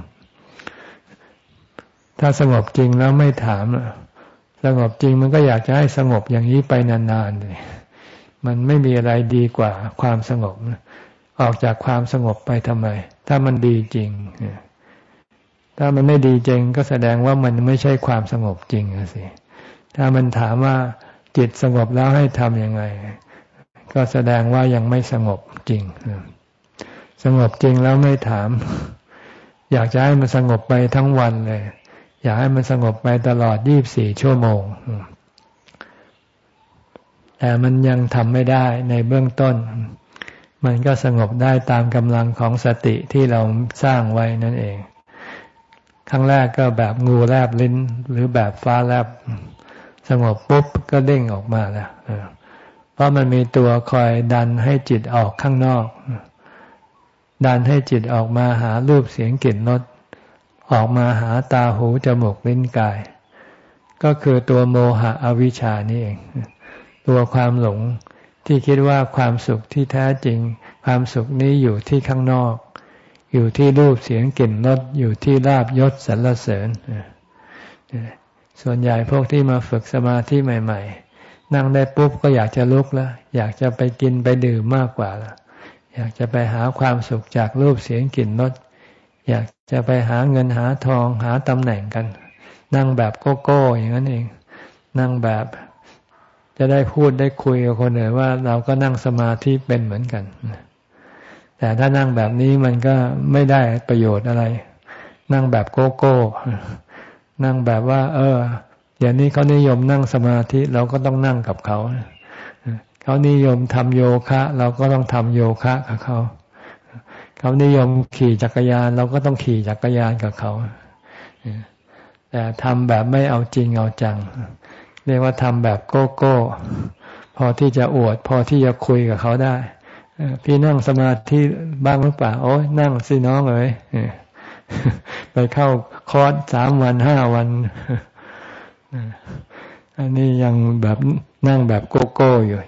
ถ้าสงบจริงแล้วไม่ถามสงบจริงมันก็อยากจะให้สงบอย่างนี้ไปนานๆเลยมันไม่มีอะไรดีกว่าความสงบ ออกจากความสงบไปทำไม ถ้ามันดีจริง ถ้ามันไม่ดีจริง ก็แสดงว่ามันไม่ใช่ความสงบจริงสิ ถ้ามันถามว่าจิตสงบแล้วให้ทำยังไง ก็แสดงว่ายังไม่สงบจริง สงบจริงแล้วไม่ถาม อยากจะให้มันสงบไปทั้งวันเลย อยากให้มันสงบไปตลอดยี่บสี่ชั่วโมง แต่มันยังทำไม่ได้ในเบื้องต้น มันก็สงบได้ตามกำลังของสติที่เราสร้างไว้นั่นเอง ครั้งแรกก็แบบงูแลบลิ้น หรือแบบฟ้าแลบ สงบปุ๊บก็เด้งออกมาแล้วเพราะมันมีตัวคอยดันให้จิตออกข้างนอก ดันให้จิตออกมาหารูปเสียงกลิ่นรสออกมาหาตาหูจมูกลิ้นกาย ก็คือตัวโมหะอวิชชานี่เอง ตัวความหลง ที่คิดว่าความสุขที่แท้จริง ความสุขนี้อยู่ที่ข้างนอก อยู่ที่รูปเสียงกลิ่นรสอยู่ที่ลาบยศสรรเสริญ ส่วนใหญ่พวกที่มาฝึกสมาธิใหม่ ๆ นั่งได้ปุ๊บก็อยากจะลุกแล้ว อยากจะไปกินไปดื่มมากกว่าแล้วอยากจะไปหาความสุขจากรูปเสียงกลิ่นรสอยากจะไปหาเงินหาทองหาตำแหน่งกัน นั่งแบบโกโก้อย่างนั้นเอง นั่งแบบ จะได้พูดได้คุยกับคนอื่นว่าเราก็นั่งสมาธิเป็นเหมือนกัน แต่ถ้านั่งแบบนี้มันก็ไม่ได้ประโยชน์อะไร นั่งแบบโกโก้ นั่งแบบว่า เอออย่างนี้เขานิยมนั่งสมาธิเราก็ต้องนั่งกับเขา เขานิยมทำโยคะ เราก็ต้องทำโยคะกับเขา เขานิยมขี่จักรยาน เราก็ต้องขี่จักรยานกับเขา แต่ทำแบบไม่เอาจริงเอาจัง เรียกว่าทำแบบโก้โก้พอที่จะอวด พอที่จะคุยกับเขาได้พี่นั่งสมาธิบ้างหรือเปล่าโอ้ยนั่งสิน้องเอ้ยไปเข้าคอร์สสามวันห้าวันอันนี้ยังแบบนั่งแบบโกโก้อยู่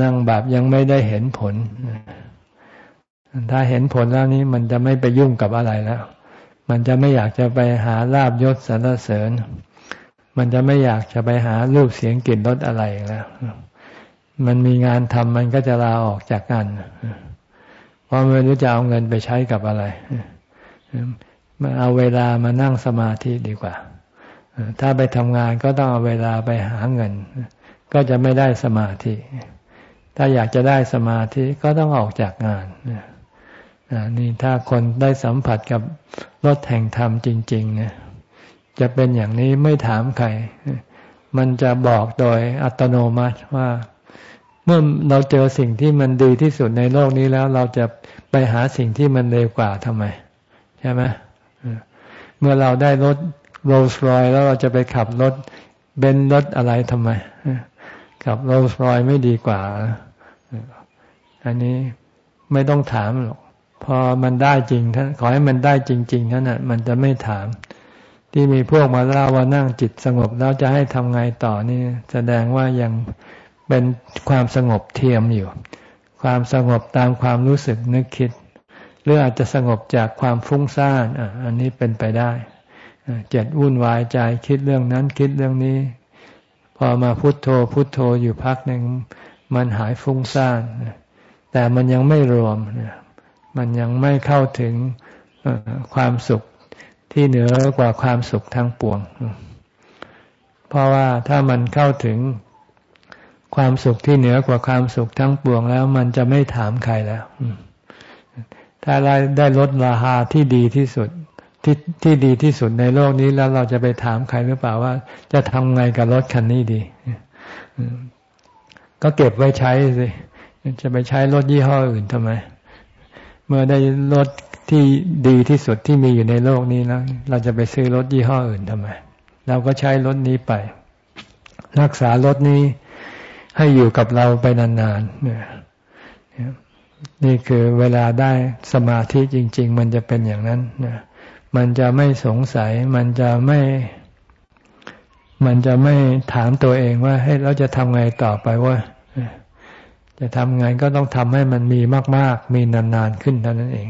นั่งแบบยังไม่ได้เห็นผล ถ้าเห็นผลแล้วนี้มันจะไม่ไปยุ่งกับอะไรแล้ว มันจะไม่อยากจะไปหาลาบยศสรรเสริญ มันจะไม่อยากจะไปหารูปเสียงกลิ่นรสอะไรแล้วมันมีงานทำมันก็จะลาออกจากงานเพราะไม่รู้จะเอาเงินไปใช้กับอะไรมาเอาเวลามานั่งสมาธิดีกว่า ถ้าไปทำงานก็ต้องเอาเวลาไปหาเงิน ก็จะไม่ได้สมาธิ ถ้าอยากจะได้สมาธิก็ต้องออกจากงานนี่ถ้าคนได้สัมผัสกับรถแห่งธรรมจริง ๆ เนี่ย จะเป็นอย่างนี้ไม่ถามใคร มันจะบอกโดยอัตโนมัติว่า เมื่อเราเจอสิ่งที่มันดีที่สุดในโลกนี้แล้ว เราจะไปหาสิ่งที่มันเลวกว่าทำไม ใช่ไหมเมื่อเราได้รถโรลส์รอยแล้วเราจะไปขับรถเบนรถอะไรทำไมขับโรลส์รอยไม่ดีกว่า อันนี้ไม่ต้องถามหรอก พอมันได้จริงท่านขอให้มันได้จริงๆท่านน่ะ มันจะไม่ถาม ที่มีพวกมาเล่าว่านั่งจิตสงบแล้วจะให้ทำไงต่อนี่แสดงว่ายังเป็นความสงบเทียมอยู่ ความสงบตามความรู้สึกนึกคิด หรืออาจจะสงบจากความฟุ้งซ่านอันนี้เป็นไปได้เจ็ดวุ่นวายใจคิดเรื่องนั้นคิดเรื่องนี้ พอมาพุโทโธพุโทโธอยู่พักหนึ่งมันหายฟุ้งซ่านแต่มันยังไม่รวม มันยังไม่เข้าถึงความสุข ที่เหนือกว่าความสุขทั้งปวง เพราะว่าถ้ามันเข้าถึงความสุขที่เหนือกว่าความสุขทั้งปวงแล้ว มันจะไม่ถามใครแล้ว ถ้าได้ได้ลดราคาที่ดีที่สุดที่ที่ดีที่สุดในโลกนี้แล้วเราจะไปถามใครหรือเปล่าว่า จะทำไงกับรถคันนี้ดี ก็เก็บไว้ใช้สิ จะไปใช้รถยี่ห้ออื่นทำไม เมื่อได้รถ ที่ดีที่สุดที่มีอยู่ในโลกนี้แล้วเราจะไปซื้อรถยี่ห้ออื่นทำไม เราก็ใช้รถนี้ไป รักษารถนี้ให้อยู่กับเราไปนานๆเนี่ยนี่คือเวลาได้สมาธิจริง ๆ มันจะเป็นอย่างนั้นนะมันจะไม่สงสัย มันจะไม่ มันจะไม่ถามตัวเองว่าให้เราจะทำไงต่อไปว่า จะทำไงก็ต้องทำให้มันมีมาก ๆ มีนาน ๆ ขึ้นเท่านั้นเอง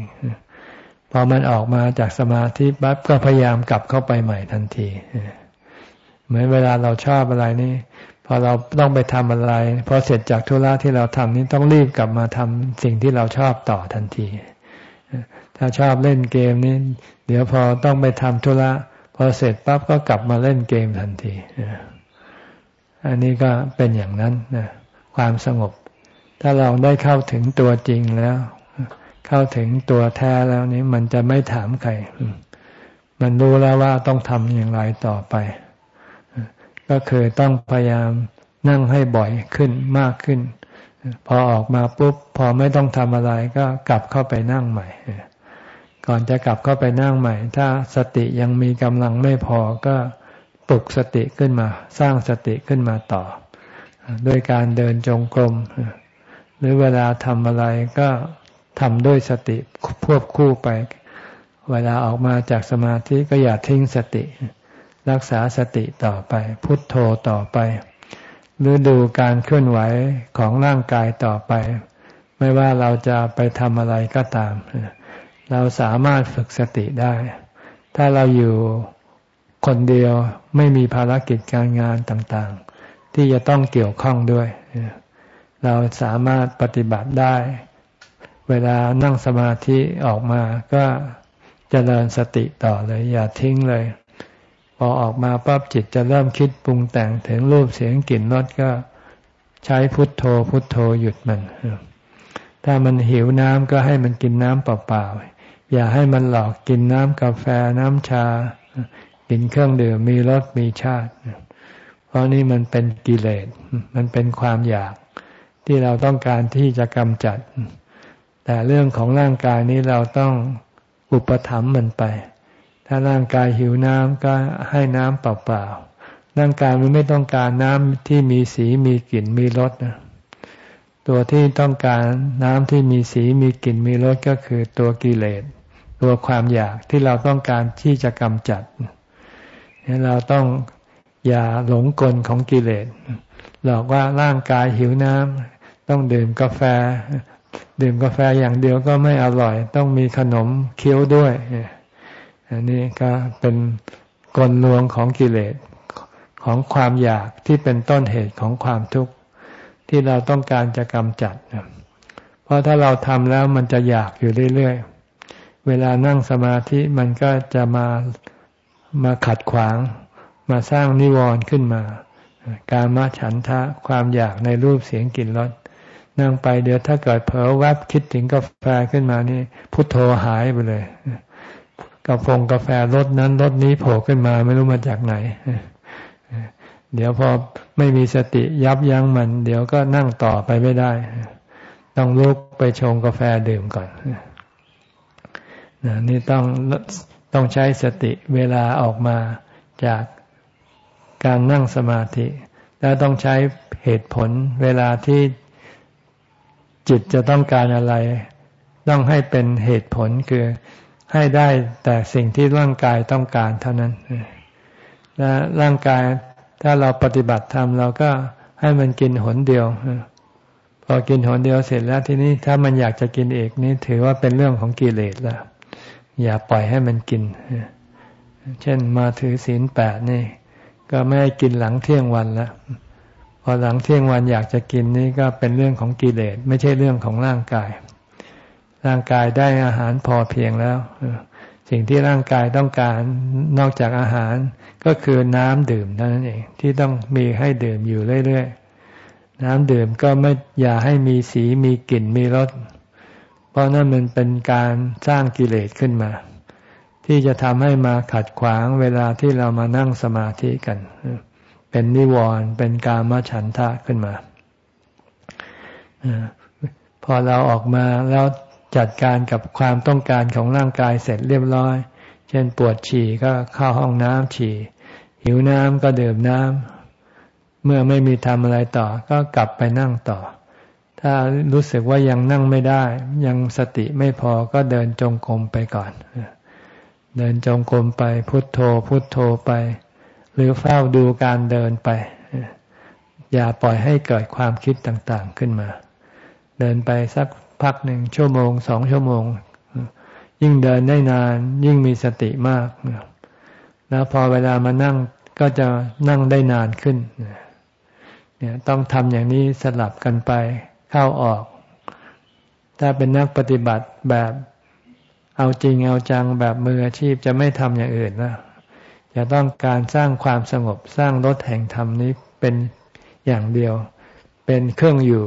พอมันออกมาจากสมาธิปั๊บก็พยายามกลับเข้าไปใหม่ทันทีเหมือนเวลาเราชอบอะไรนี่พอเราต้องไปทำอะไรพอเสร็จจากธุระที่เราทำนี้ต้องรีบกลับมาทำสิ่งที่เราชอบต่อทันที ถ้าชอบเล่นเกมนี้ เดี๋ยวพอต้องไปทำธุระพอเสร็จปั๊บก็กลับมาเล่นเกมทันที อันนี้ก็เป็นอย่างนั้นนะความสงบ ถ้าเราได้เข้าถึงตัวจริงแล้ว เข้าถึงตัวแท้แล้วนี้มันจะไม่ถามใคร มันรู้แล้วว่าต้องทำอย่างไรต่อไป ก็คือต้องพยายามนั่งให้บ่อยขึ้นมากขึ้น พอออกมาปุ๊บ พอไม่ต้องทำอะไรก็กลับเข้าไปนั่งใหม่ ก่อนจะกลับเข้าไปนั่งใหม่ ถ้าสติยังมีกำลังไม่พอก็ปลุกสติขึ้นมา สร้างสติขึ้นมาต่อด้วยการเดินจงกรมหรือเวลาทำอะไรก็ ทำด้วยสติควบคู่ไป เวลาออกมาจากสมาธิก็อย่าทิ้งสติ รักษาสติต่อไป พุทโธต่อไป หรือดูการเคลื่อนไหวของร่างกายต่อไป ไม่ว่าเราจะไปทำอะไรก็ตาม เราสามารถฝึกสติได้ ถ้าเราอยู่คนเดียวไม่มีภารกิจการงานต่างๆ ที่จะต้องเกี่ยวข้องด้วย เราสามารถปฏิบัติได้ เวลานั่งสมาธิออกมาก็จเจริญสติต่อเลย อย่าทิ้งเลย พอออกมาปั๊บจิตจะเริ่มคิดปรุงแต่งถึงรูปเสียงกลิ่นรสก็ใช้พุทโธพุทโธหยุดมัน ถ้ามันหิวน้ำก็ให้มันกินน้ำเปล่าๆอย่าให้มันหลอกกินน้ำกาแฟน้ำชา กินเครื่องดื่มมีรสมีชาติ เพราะนี่มันเป็นกิเลสมันเป็นความอยากที่เราต้องการที่จะกำจัด แต่เรื่องของร่างกายนี้เราต้องอุปถัมภ์มันไป ถ้าร่างกายหิวน้ำก็ให้น้ำเปล่าๆ ร่างกายมันไม่ต้องการน้ำที่มีสีมีกลิ่นมีรสนะตัวที่ต้องการน้ำที่มีสีมีกลิ่นมีรสก็คือตัวกิเลส ตัวความอยากที่เราต้องการที่จะกำจัดเราต้องอย่าหลงกลของกิเลสหลอกว่าร่างกายหิวน้ำต้องดื่มกาแฟ ดื่มกาแฟอย่างเดียวก็ไม่อร่อย ต้องมีขนมเคี้ยวด้วยอันนี้ก็เป็นกลลวงของกิเลสของความอยากที่เป็นต้นเหตุของความทุกข์ที่เราต้องการจะกำจัด เพราะถ้าเราทำแล้วมันจะอยากอยู่เรื่อยๆ เวลานั่งสมาธิมันก็จะมามาขัดขวาง มาสร้างนิวรณ์ขึ้นมา การมาฉันทะความอยากในรูปเสียงกลิ่นรส นั่งไปเดี๋ยวถ้าเกิดเผลอแวบคิดถึงกาแฟขึ้นมานี่พุทโธหายไปเลยกาแฟกาแฟรสนั้นรสนี้โผล่ขึ้นมาไม่รู้มาจากไหน เดี๋ยวพอไม่มีสติยับยั้งมัน เดี๋ยวก็นั่งต่อไปไม่ได้ ต้องลุกไปชงกาแฟดื่มก่อนนี่ต้องต้องใช้สติเวลาออกมาจากการนั่งสมาธิ แล้วต้องใช้เหตุผลเวลาที่ จิตจะต้องการอะไร ต้องให้เป็นเหตุผลคือให้ได้แต่สิ่งที่ร่างกายต้องการเท่านั้นและร่างกายถ้าเราปฏิบัติธรรมเราก็ให้มันกินหนเดียวพอกินหนเดียวเสร็จแล้วทีนี้ถ้ามันอยากจะกินอีกนี่ถือว่าเป็นเรื่องของกิเลสแล้วอย่าปล่อยให้มันกิน เช่นมาถือศีลแปดนี่ ก็ไม่ให้กินหลังเที่ยงวันแล้ว พอหลังเที่ยงวันอยากจะกินนี่ก็เป็นเรื่องของกิเลสไม่ใช่เรื่องของร่างกาย ร่างกายได้อาหารพอเพียงแล้ว สิ่งที่ร่างกายต้องการนอกจากอาหารก็คือน้ำดื่มเท่านั้นเองที่ต้องมีให้ดื่มอยู่เรื่อยๆ น้ำดื่มก็ไม่อย่าให้มีสีมีกลิ่นมีรสเพราะนั่นมันเป็นการสร้างกิเลสขึ้นมา ที่จะทำให้มาขัดขวางเวลาที่เรามานั่งสมาธิกันเป็นนิวรณ์เป็นกามฉันทะขึ้นมาพอเราออกมาแล้วจัดการกับความต้องการของร่างกายเสร็จเรียบร้อย เช่นปวดฉี่ก็เข้าห้องน้ำฉี่ หิวน้ำก็ดื่มน้ำ เมื่อไม่มีทำอะไรต่อ ก็กลับไปนั่งต่อ ถ้ารู้สึกว่ายังนั่งไม่ได้ ยังสติไม่พอก็เดินจงกรมไปก่อน เดินจงกรมไปพุทโธพุทโธไป หรือเฝ้าดูการเดินไป อย่าปล่อยให้เกิดความคิดต่างๆขึ้นมา เดินไปสักพักหนึ่งชั่วโมงสองชั่วโมง ยิ่งเดินได้นานยิ่งมีสติมาก แล้วพอเวลามานั่งก็จะนั่งได้นานขึ้นเนี่ยต้องทำอย่างนี้สลับกันไปเข้าออก ถ้าเป็นนักปฏิบัติแบบเอาจริงเอาจังแบบมืออาชีพจะไม่ทำอย่างอื่นนะ จะต้องการสร้างความสงบสร้างรถแห่งธรรมนี้เป็นอย่างเดียว เป็นเครื่องอยู่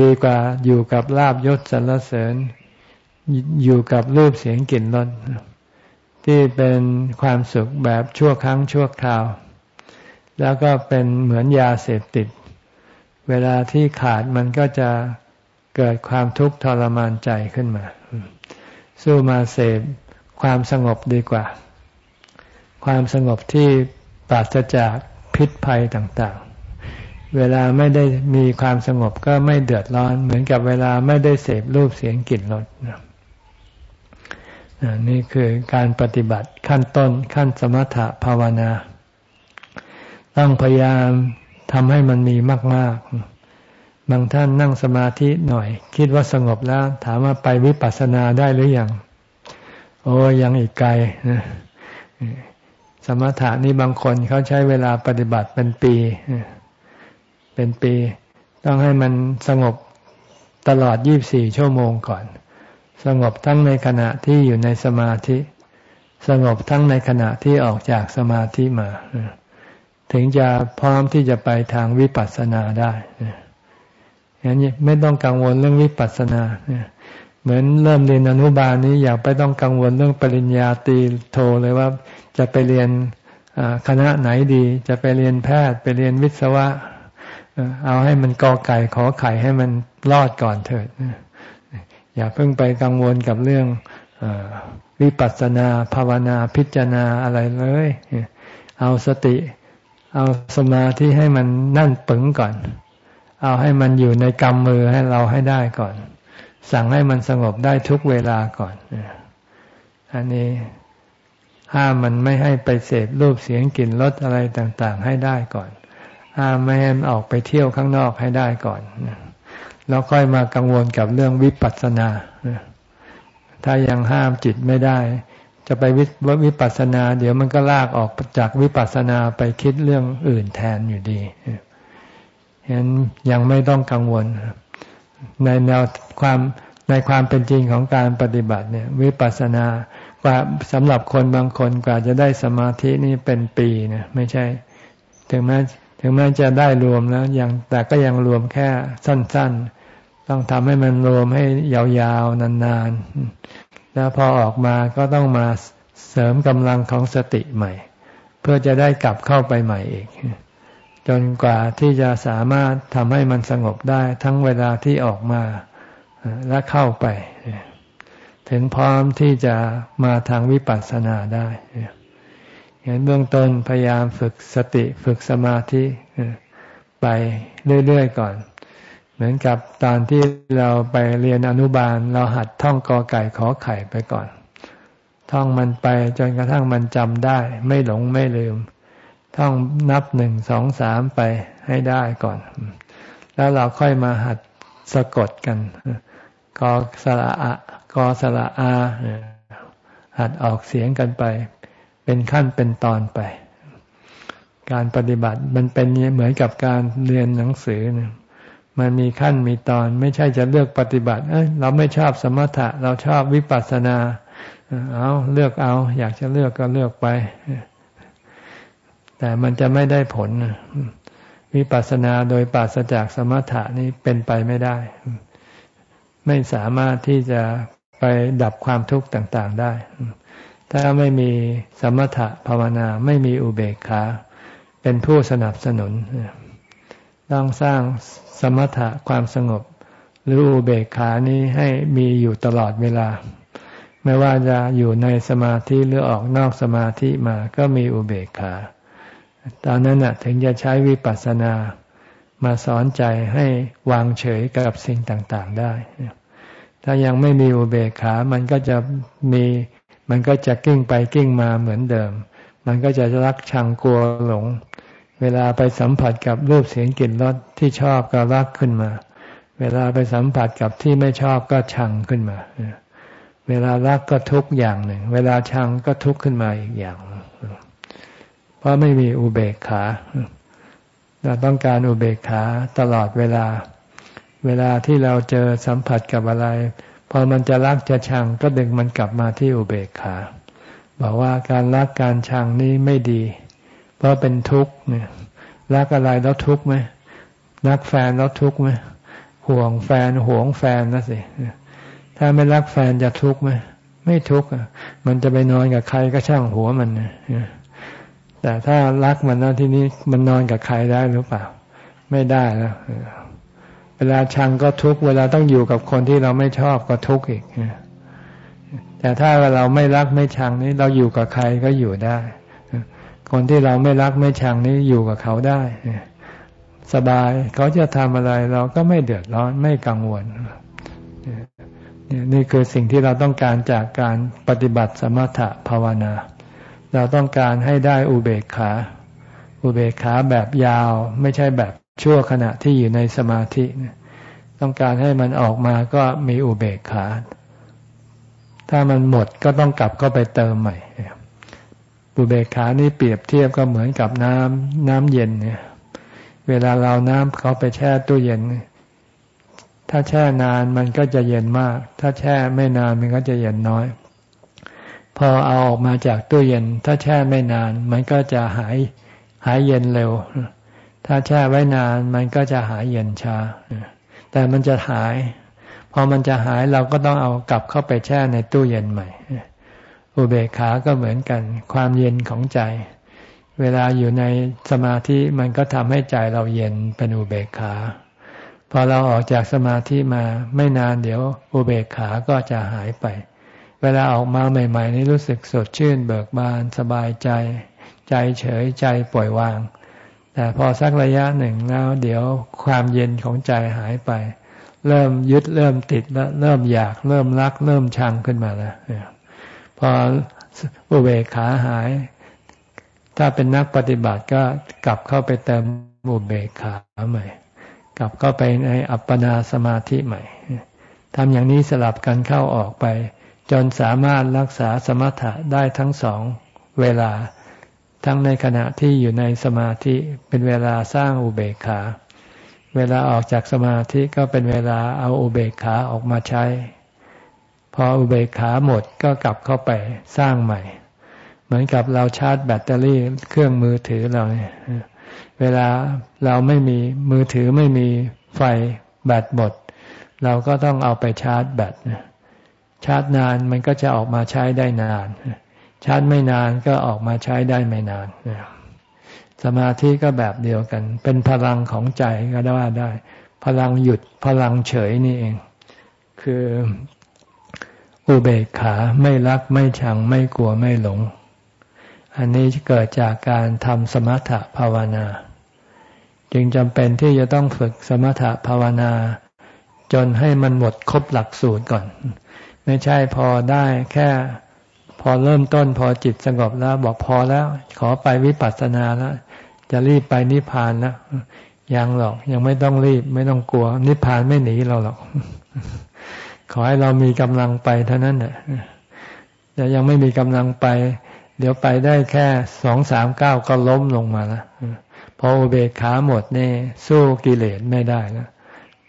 ดีกว่าอยู่กับลาบยศสรรเสริญ อยู่กับรูปเสียงกลิ่นรสที่เป็นความสุขแบบชั่วครั้งชั่วคราว แล้วก็เป็นเหมือนยาเสพติด เวลาที่ขาดมันก็จะเกิดความทุกข์ทรมานใจขึ้นมา สู้มาเสพความสงบดีกว่า ความสงบที่ปราศจากพิษภัยต่างๆ เวลาไม่ได้มีความสงบก็ไม่เดือดร้อน เหมือนกับเวลาไม่ได้เสพรูปเสียงกลิ่นรสนี่คือการปฏิบัติขั้นต้นขั้นสมถะภาวนา ต้องพยายามทำให้มันมีมาก ๆ บางท่านนั่งสมาธิหน่อย คิดว่าสงบแล้ว ถามว่าไปวิปัสสนาได้หรือยังโอ้ยังอีกไกล สมถะนี่บางคนเขาใช้เวลาปฏิบัติเป็นปี เป็นปี ต้องให้มันสงบตลอด 24 ชั่วโมงก่อน สงบทั้งในขณะที่อยู่ในสมาธิ สงบทั้งในขณะที่ออกจากสมาธิมา ถึงจะพร้อมที่จะไปทางวิปัสสนาได้อย่างนี้ไม่ต้องกังวลเรื่องวิปัสสนา เหมือนเริ่มเรียนอนุบาลนี้อย่าไปต้องกังวลเรื่องปริญญาตรีโทเลยว่าจะไปเรียนคณะไหนดี จะไปเรียนแพทย์ไปเรียนวิศวะ เอาให้มันกอไก่ขอไข่ให้มันรอดก่อนเถิดอย่าเพิ่งไปกังวลกับเรื่องวิปัสสนาภาวนาพิจารณาอะไรเลย เอาสติ เอาสมาธิให้มันนั่นปึงก่อน เอาให้มันอยู่ในกำมือให้เราให้ได้ก่อน สั่งให้มันสงบได้ทุกเวลาก่อนอันนี้ห้ามมันไม่ให้ไปเสพรูปเสียงกลิ่นรสอะไรต่างๆ ให้ได้ก่อน ห้ามไม่ให้มันออกไปเที่ยวข้างนอกให้ได้ก่อนแล้วค่อยมากังวลกับเรื่องวิปัสสนาถ้ายังห้ามจิตไม่ได้ จะไปวิวปัสสนา เดี๋ยวมันก็ลากออกจากวิปัสสนาไปคิดเรื่องอื่นแทนอยู่ดีฉะนั้นยังไม่ต้องกังวล ในแนวความในความเป็นจริงของการปฏิบัติเนี่ย วิปัสสนากว่าสำหรับคนบางคนกว่าจะได้สมาธินี่เป็นปีนะไม่ใช่ ถึงแม้ถึงแม้จะได้รวมแล้วยังแต่ก็ยังรวมแค่สั้น ๆ ต้องทำให้มันรวมให้ยาวๆ นานๆ แล้วพอออกมาก็ต้องมาเสริมกำลังของสติใหม่ เพื่อจะได้กลับเข้าไปใหม่อีก จนกว่าที่จะสามารถทำให้มันสงบได้ทั้งเวลาที่ออกมาและเข้าไป ถึงพร้อมที่จะมาทางวิปัสสนาได้เห็นเบื้องต้นพยายามฝึกสติฝึกสมาธิไปเรื่อยๆก่อน เหมือนกับตอนที่เราไปเรียนอนุบาล เราหัดท่องกอไก่ขอไข่ไปก่อน ท่องมันไปจนกระทั่งมันจำได้ ไม่หลงไม่ลืม ท่องนับหนึ่งสองสามไปให้ได้ก่อน แล้วเราค่อยมาหัดสะกดกันกอสระอะกอสระอาหัดออกเสียงกันไป เป็นขั้นเป็นตอนไป การปฏิบัติมันเป็นเหมือนกับการเรียนหนังสือนะมันมีขั้นมีตอนไม่ใช่จะเลือกปฏิบัติ เอ้ยเราไม่ชอบสมถะ เราชอบวิปัสสนา เอาเลือกเอา อยากจะเลือกก็เลือกไป แต่มันจะไม่ได้ผลวิปัสสนาโดยปราศจากสมถะนี้เป็นไปไม่ได้ ไม่สามารถที่จะไปดับความทุกข์ต่างๆได้ ถ้าไม่มีสมถะภาวนาไม่มีอุเบกขาเป็นผู้สนับสนุน ต้องสร้างสมถะความสงบ หรืออุเบกขานี้ให้มีอยู่ตลอดเวลา ไม่ว่าจะอยู่ในสมาธิหรือออกนอกสมาธิมาก็มีอุเบกขา ตอนนั้นถึงจะใช้วิปัสสนามาสอนใจให้วางเฉยกับสิ่งต่างๆได้ ถ้ายังไม่มีอุเบกขา มันก็จะมี มันก็จะกิ้งไปกิ้งมาเหมือนเดิม มันก็จะรักชังกลัวหลง เวลาไปสัมผัสกับรูปเสียงกลิ่นรสที่ชอบก็รักขึ้นมา เวลาไปสัมผัสกับที่ไม่ชอบก็ชังขึ้นมา เวลารักก็ทุกอย่างหนึ่ง เวลาชังก็ทุกข์ขึ้นมาอีกอย่างเราะไม่มีอุเบกขา เราต้องการอุเบกขาตลอดเวลา เวลาที่เราเจอสัมผัสกับอะไร พอมันจะรักจะชังก็ดึงมันกลับมาที่อุเบกขา บอกว่าการรักการชังนี้ไม่ดี เพราะเป็นทุกข์เนี่ยรักอะไรแล้วทุกข์ไหมรักแฟนแล้วทุกข์ไหมห่วงแฟนห่วงแฟนนะสิถ้าไม่รักแฟนจะทุกข์ไหมไม่ทุกข์มันจะไปนอนกับใครก็ช่างหัวมัน แต่ถ้ารักมันแล้วทีนี้มันนอนกับใครได้หรือเปล่า ไม่ได้แล้วเวลาชังก็ทุกเวลาต้องอยู่กับคนที่เราไม่ชอบก็ทุกข์อีกแต่ถ้าเราไม่รักไม่ชังนี้เราอยู่กับใครก็อยู่ได้คนที่เราไม่รักไม่ชังนี้อยู่กับเขาได้สบายเขาจะทำอะไรเราก็ไม่เดือดร้อนไม่กังวลนี่คือสิ่งที่เราต้องการจากการปฏิบัติสมถะภาวนา เราต้องการให้ได้อุเบกขา อุเบกขาแบบยาวไม่ใช่แบบชั่วขณะที่อยู่ในสมาธิ ต้องการให้มันออกมาก็มีอุเบกขา ถ้ามันหมดก็ต้องกลับเข้าไปเติมใหม่ อุเบกขานี่เปรียบเทียบก็เหมือนกับน้ำน้ำเย็นเนี่ยเวลาเราน้ำเขาไปแช่ตู้เย็น ถ้าแช่นานมันก็จะเย็นมาก ถ้าแช่ไม่นานมันก็จะเย็นน้อย พอเอาออกมาจากตู้เย็น ถ้าแช่ไม่นาน มันก็จะหายหายเย็นเร็ว ถ้าแช่ไว้นานมันก็จะหายเย็นช้า แต่มันจะหาย พอมันจะหายเราก็ต้องเอากลับเข้าไปแช่ในตู้เย็นใหม่ อุเบกขา ก็เหมือนกัน ความเย็นของใจ เวลาอยู่ในสมาธิมันก็ทำให้ใจเราเย็นเป็นอุเบกขา พอเราออกจากสมาธิมาไม่นานเดี๋ยว อุเบกขา ก็จะหายไป เวลาออกมาใหม่ ๆ นี่รู้สึกสดชื่นเบิกบานสบายใจ ใจเฉยใจปล่อยวาง แต่พอสักระยะหนึ่งแล้วเดี๋ยวความเย็นของใจหายไป เริ่มยึดเริ่มติดแล้วเริ่มอยากเริ่มรัก เริ่มชังขึ้นมาแล้วพออุเบกขาหาย ถ้าเป็นนักปฏิบัติก็กลับเข้าไปเติมอุเบกขาใหม่ กลับเข้าไปในอัปปนาสมาธิใหม่ทำอย่างนี้สลับกันเข้าออกไป จนสามารถรักษาสมถะได้ทั้งสองเวลา ทั้งในขณะที่อยู่ในสมาธิเป็นเวลาสร้างอุเบกขา เวลาออกจากสมาธิก็เป็นเวลาเอาอุเบกขาออกมาใช้ พออุเบกขาหมดก็กลับเข้าไปสร้างใหม่ เหมือนกับเราชาร์จแบตเตอรี่เครื่องมือถือเราเนี่ยเวลาเราไม่มีมือถือไม่มีไฟแบตหมด เราก็ต้องเอาไปชาร์จแบต ชาร์จนานมันก็จะออกมาใช้ได้นาน ชาร์จไม่นานก็ออกมาใช้ได้ไม่นาน สมาธิก็แบบเดียวกัน เป็นพลังของใจก็ได้ว่าได้ พลังหยุดพลังเฉยนี่เอง คืออุเบกขาไม่รักไม่ชังไม่กลัวไม่หลง อันนี้เกิดจากการทำสมถะภาวนา จึงจำเป็นที่จะต้องฝึกสมถะภาวนา จนให้มันหมดครบหลักสูตรก่อน ไม่ใช่พอได้แค่พอเริ่มต้นพอจิตสงบแล้ว บอกพอแล้ว ขอไปวิปัสสนาแล้ว จะรีบไปนิพพานแล้วยังหรอกยังไม่ต้องรีบ ไม่ต้องกลัว นิพพานไม่หนีเราหรอก ขอให้เรามีกำลังไปเท่านั้นแหละแต่ยังไม่มีกำลังไป เดี๋ยวไปได้แค่สองสามเก้าก็ล้มลงมาแล้วพออุเบกขาหมดนี่สู้กิเลสไม่ได้แล้ว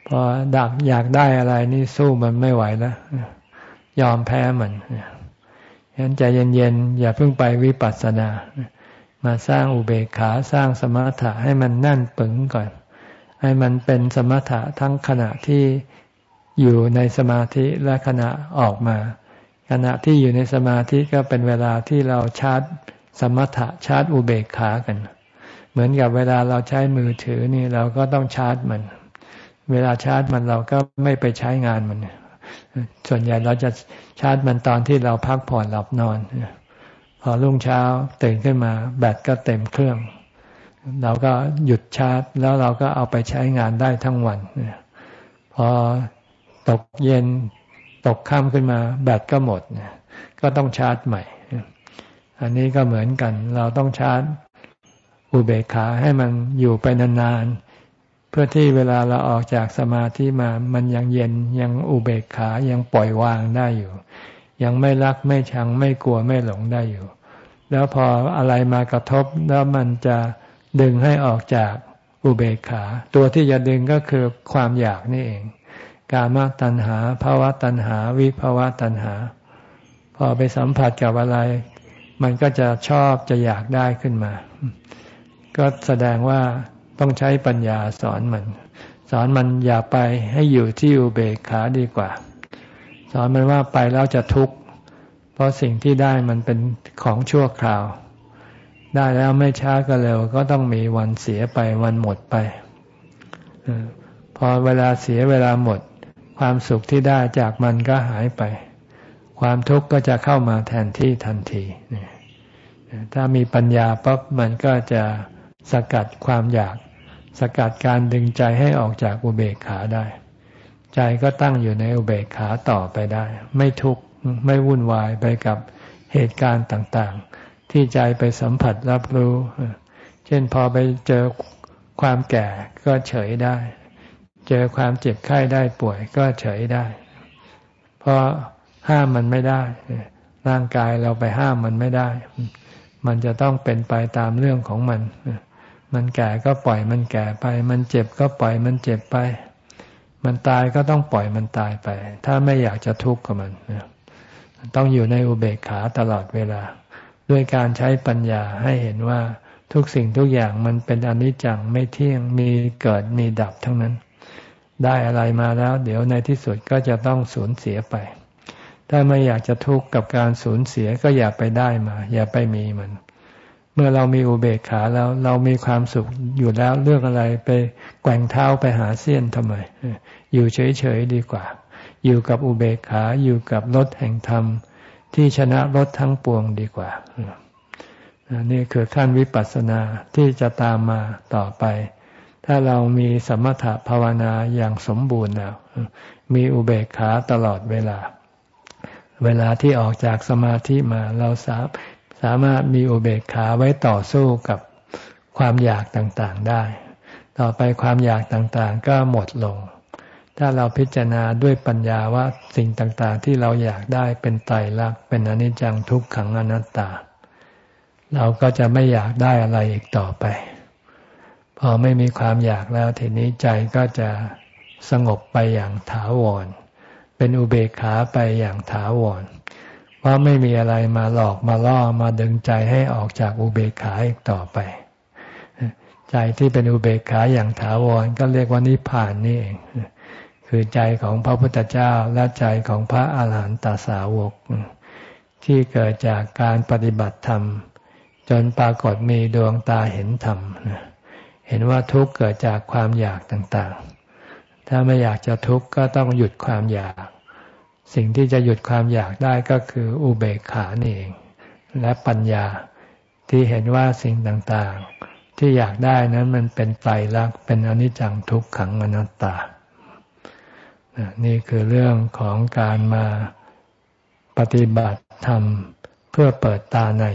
พอดักอยากได้อะไรนี่สู้มันไม่ไหวแล้ว ยอมแพ้มันฉะนั้นใจเย็นๆ อย่าเพิ่งไปวิปัสสนา มาสร้างอุเบกขาสร้างสมถะให้มันนั่นปึงก่อน ให้มันเป็นสมถะทั้งขณะที่อยู่ในสมาธิและขณะออกมา ขณะที่อยู่ในสมาธิก็เป็นเวลาที่เราชาร์จสมถะชาร์จอุเบกขากัน เหมือนกับเวลาเราใช้มือถือนี่เราก็ต้องชาร์จมัน เวลาชาร์จมันเราก็ไม่ไปใช้งานมัน ส่วนใหญ่เราจะชาร์จมันตอนที่เราพักผ่อนหลับนอน พอรุ่งเช้าตื่นขึ้นมา แบตก็เต็มเครื่อง เราก็หยุดชาร์จ แล้วเราก็เอาไปใช้งานได้ทั้งวัน พอตกเย็นตกค่ำขึ้นมาแบตก็หมด ก็ต้องชาร์จใหม่ อันนี้ก็เหมือนกัน เราต้องชาร์จอุเบกขาให้มันอยู่ไปนานๆ เพื่อที่เวลาเราออกจากสมาธิมา มันยังเย็นยังอุเบกขายังปล่อยวางได้อยู่ ยังไม่รักไม่ชังไม่กลัวไม่หลงได้อยู่ แล้วพออะไรมากระทบแล้วมันจะดึงให้ออกจากอุเบกขา ตัวที่จะดึงก็คือความอยากนี่เอง กามตัณหาภาวะตัณหา วิภาวะตัณหา พอไปสัมผัสกับอะไร มันก็จะชอบจะอยากได้ขึ้นมา ก็แสดงว่า ต้องใช้ปัญญาสอนมัน สอนมันอย่าไปให้อยู่ที่อุเบกขาดีกว่า สอนมันว่าไปแล้วจะทุกข์เพราะสิ่งที่ได้มันเป็นของชั่วคราว ได้แล้วไม่ช้าก็เร็ว ก็ต้องมีวันเสียไปวันหมดไปพอเวลาเสียเวลาหมด ความสุขที่ได้จากมันก็หายไป ความทุกข์ก็จะเข้ามาแทนที่ทันทีถ้ามีปัญญาปั๊บมันก็จะสกัดความอยาก สกัดการดึงใจให้ออกจากอุเบกขาได้ ใจก็ตั้งอยู่ในอุเบกขาต่อไปได้ ไม่ทุกข์ไม่วุ่นวายไปกับเหตุการณ์ต่างๆ ที่ใจไปสัมผัสรับรู้ เช่นพอไปเจอความแก่ก็เฉยได้ เจอความเจ็บไข้ได้ป่วยก็เฉยได้ เพราะห้ามมันไม่ได้ ร่างกายเราไปห้ามมันไม่ได้ มันจะต้องเป็นไปตามเรื่องของมัน มันแก่ก็ปล่อยมันแก่ไป มันเจ็บก็ปล่อยมันเจ็บไป มันตายก็ต้องปล่อยมันตายไป ถ้าไม่อยากจะทุกข์กับมันต้องอยู่ในอุเบกขาตลอดเวลา ด้วยการใช้ปัญญาให้เห็นว่าทุกสิ่งทุกอย่างมันเป็นอนิจจังไม่เที่ยงมีเกิดมีดับทั้งนั้น ได้อะไรมาแล้ว เดี๋ยวในที่สุดก็จะต้องสูญเสียไป ถ้าไม่อยากจะทุกข์กับการสูญเสียก็อย่าไปได้มา อย่าไปมีมัน เมื่อเรามีอุเบกขาแล้ว เรามีความสุขอยู่แล้วเรื่องอะไรไปแกว่งเท้าไปหาเสี้ยนทำไม อยู่เฉยๆดีกว่า อยู่กับอุเบกขาอยู่กับรถแห่งธรรม ที่ชนะรถทั้งปวงดีกว่านี่คือขั้นวิปัสสนาที่จะตามมาต่อไป ถ้าเรามีสมถะภาวนาอย่างสมบูรณ์แล้ว มีอุเบกขาตลอดเวลา เวลาที่ออกจากสมาธิมาเราสา สามารถมีอุเบกขาไว้ต่อสู้กับความอยากต่างๆได้ ต่อไปความอยากต่างๆ ก็หมดลง ถ้าเราพิจารณาด้วยปัญญาว่าสิ่งต่างๆ ที่เราอยากได้เป็นไตรลักษณ์เป็นอนิจจังทุกขังอนัตตา เราก็จะไม่อยากได้อะไรอีกต่อไป พอไม่มีความอยากแล้วทีนี้ใจก็จะสงบไปอย่างถาวร เป็นอุเบกขาไปอย่างถาวร ราะไม่มีอะไรมาหลอกมาล่อมาดึงใจให้ออกจากอุเบกขาอีกต่อไป ใจที่เป็นอุเบกขาอย่างถาวรก็เรียกว่านิพพานนี่เองคือใจของพระพุทธเจ้าและใจของพระอาหารหันตสาวก ที่เกิดจากการปฏิบัติธรรม จนปรากฏมีดวงตาเห็นธรรมเห็นว่าทุกข์เกิดจากความอยากต่างๆ ถ้าไม่อยากจะทุกข์ก็ต้องหยุดความอยาก สิ่งที่จะหยุดความอยากได้ก็คืออุเบกขานี่เอง และปัญญาที่เห็นว่าสิ่งต่างๆ ที่อยากได้นั้นมันเป็นไตรลักษณ์เป็นอนิจจังทุกขังอนัตตา นี่คือเรื่องของการมาปฏิบัติธรรมเพื่อเปิดตาใน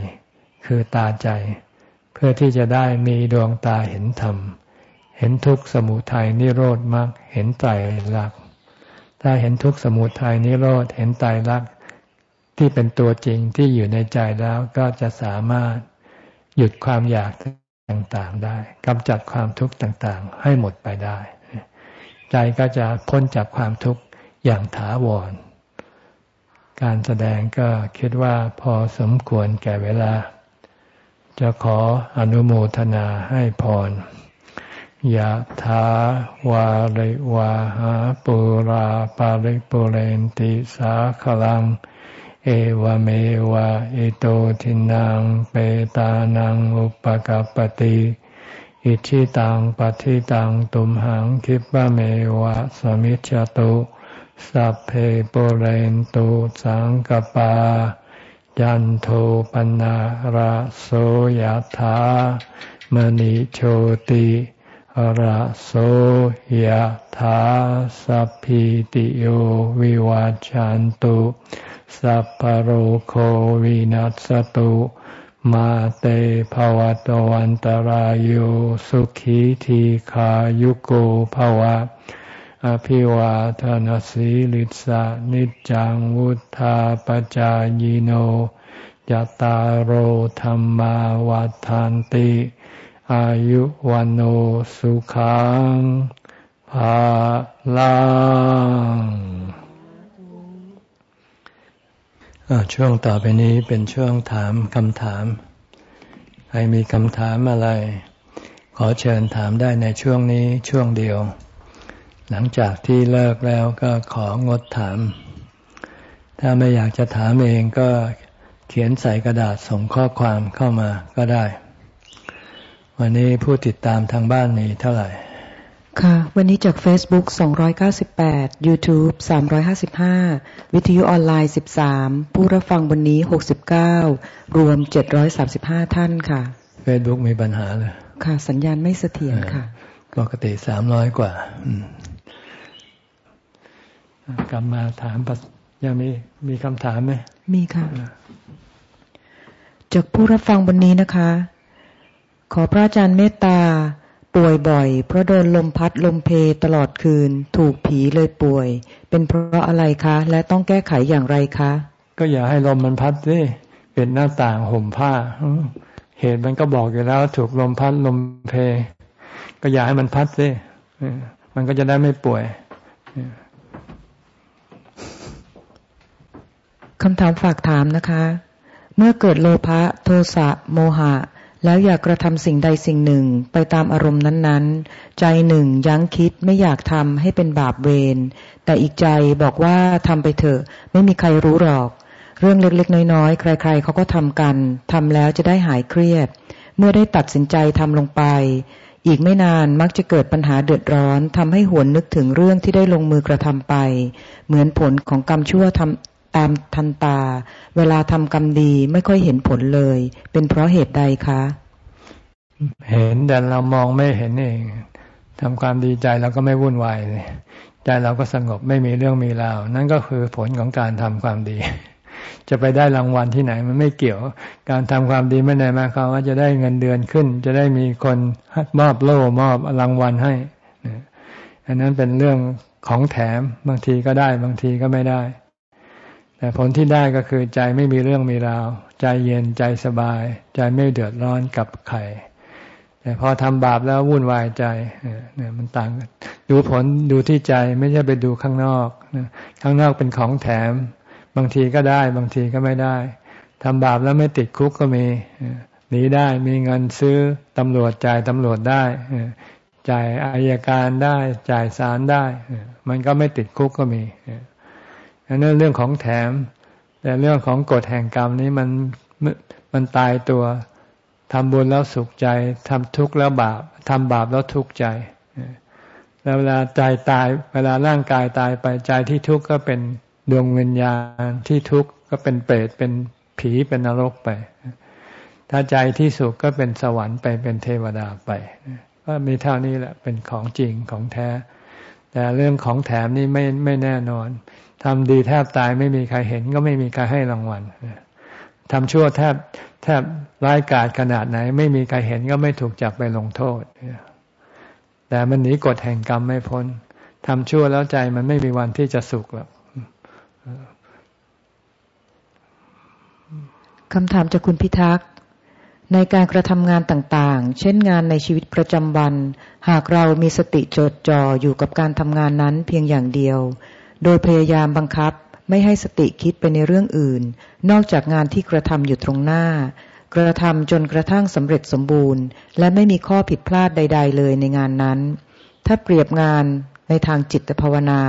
คือตาใจ เพื่อที่จะได้มีดวงตาเห็นธรรม เห็นทุกข์สมุทัยนิโรธมรรคเห็นไตรลักษณ์ ถ้าเห็นทุกข์สมุทัยนิโรธเห็นไตรลักที่เป็นตัวจริงที่อยู่ในใจแล้วก็จะสามารถหยุดความอยากต่างๆได้กำจัดความทุกข์ต่างๆ ให้หมดไปได้ ใจก็จะพ้นจากความทุกข์อย่างถาวร การแสดงก็คิดว่าพอสมควรแก่เวลา จะขออนุโมทนาให้พร ยะถาวาริวาหาปุราปาริปุเรนติสาขลัง เอวเมวะอิโตทินังเปตานังอุปกัปติ อิชิตังปฏิตังตุมหังคิปะเมวะสมิจจตุสัพเพปุเรนตุสังกปา ยันโทปนะระโสยธามณิโชติ ระโสยธาสัพพิติโยวิวาจันตุสัพพโรโควินัสตุมาเตภวัตวันตารโยสุขีทีขายุโกภวะ อภิวาทานสีลิสานิจังวุธาปจายโนยตารโอธรรมาวาทานติ อายุวันโอสุขังภาลังช่วงต่อไปนี้เป็นช่วงถามคำถาม ใครมีคำถามอะไร ขอเชิญถามได้ในช่วงนี้ช่วงเดียว หลังจากที่เลิกแล้วก็ของดถาม ถ้าไม่อยากจะถามเองก็เขียนใส่กระดาษส่งข้อความเข้ามาก็ได้ วันนี้ผู้ติดตามทางบ้านมีเท่าไหร่ ค่ะ วันนี้จาก Facebook 298 YouTube 355 วิทยุออนไลน์ 13 ผู้รับฟังวันนี้ 69 รวม 735 ท่านค่ะ Facebook มีปัญหาเลย ค่ะ สัญญาณไม่เสถียรค่ะ ปกติ 300 กว่า กลับมาถามยังมีมีคำถามไหม มีค่ะ จากผู้รับฟังวันนี้นะคะ ขอพระอาจารย์เมตตา ป่วยบ่อย เพราะโดนลมพัดลมเพตลอดคืน ถูกผีเลยป่วย เป็นเพราะอะไรคะ และต้องแก้ไขอย่างไรคะ ก็อย่าให้ลมมันพัดสิเป็นหน้าต่างห่มผ้า เหตุมันก็บอกอยู่แล้ว ถูกลมพัดลมเพ ก็อย่าให้มันพัดสิมันก็จะได้ไม่ป่วยคำถามฝากถามนะคะ เมื่อเกิดโลภะโทสะโมหะ แล้วอยากกระทำสิ่งใดสิ่งหนึ่งไปตามอารมณ์นั้นๆ ใจหนึ่งยั้งคิดไม่อยากทำให้เป็นบาปเวรแต่อีกใจบอกว่าทำไปเถอะ ไม่มีใครรู้หรอก เรื่องเล็กๆ น้อยๆ ใครๆเขาก็ทำกันทำแล้วจะได้หายเครียด เมื่อได้ตัดสินใจทำลงไป อีกไม่นานมักจะเกิดปัญหาเดือดร้อนทำให้หวนนึกถึงเรื่องที่ได้ลงมือกระทำไป เหมือนผลของกรรมชั่วทำ ตามทันตา เวลาทำกรรมดีไม่ค่อยเห็นผลเลย เป็นเพราะเหตุใดคะ เห็นแต่เรามองไม่เห็นเองทำความดีใจเราก็ไม่วุ่นวายเลยใจเราก็สงบไม่มีเรื่องมีราว นั่นก็คือผลของการทำความดี จะไปได้รางวัลที่ไหนมันไม่เกี่ยว การทำความดีไม่ได้มาความว่าจะได้เงินเดือนขึ้น จะได้มีคนมอบโล่มอบรางวัลให้อันนั้นเป็นเรื่องของแถมบางทีก็ได้บางทีก็ไม่ได้ แต่ผลที่ได้ก็คือใจไม่มีเรื่องมีราว ใจเย็นใจสบาย ใจไม่เดือดร้อนกับใครแต่พอทำบาปแล้ววุ่นวายใจเนี่ยมันต่างกันดูผลดูที่ใจไม่ใช่ไปดูข้างนอกข้างนอกเป็นของแถม บางทีก็ได้ บางทีก็ไม่ได้ทำบาปแล้วไม่ติดคุกก็มีหนีได้มีเงินซื้อตำรวจจ่ายตำรวจได้จ่ายอายการได้จ่ายศาลได้ มันก็ไม่ติดคุกก็มี อันนั้นเรื่องของแถม แต่เรื่องของกฎแห่งกรรมนี้มันมันตายตัวทำบุญแล้วสุขใจทำทุกข์แล้วบาปทำบาปแล้วทุกข์ใจแล้วเวลาใจตาย เวลาร่างกายตายไปใจที่ทุกข์ก็เป็นดวงวิญญาณที่ทุกข์ก็เป็นเปรตเป็นผีเป็นนรกไป ถ้าใจที่สุขก็เป็นสวรรค์ไปเป็นเทวดาไปก็มีเท่านี้แหละเป็นของจริงของแท้ แต่เรื่องของแถมนี่ไม่ไม่แน่นอน ทำดีแทบตายไม่มีใครเห็น ก็ไม่มีใครให้รางวัลทำชั่วแทบแทบร้ายกาจขนาดไหน ไม่มีใครเห็นก็ไม่ถูกจับไปลงโทษ แต่มันหนีกฎแห่งกรรมไม่พ้นทำชั่วแล้วใจมันไม่มีวันที่จะสุขหรอกคำถามจากคุณพิทักษ์ในการกระทำงานต่างๆ เช่นงานในชีวิตประจำวัน หากเรามีสติจดจ่ออยู่กับการทำงานนั้นเพียงอย่างเดียว โดยพยายามบังคับไม่ให้สติคิดไปในเรื่องอื่น นอกจากงานที่กระทำอยู่ตรงหน้า กระทำจนกระทั่งสำเร็จสมบูรณ์ และไม่มีข้อผิดพลาดใด ๆ เลยในงานนั้น ถ้าเปรียบงานในทางจิตภาวนา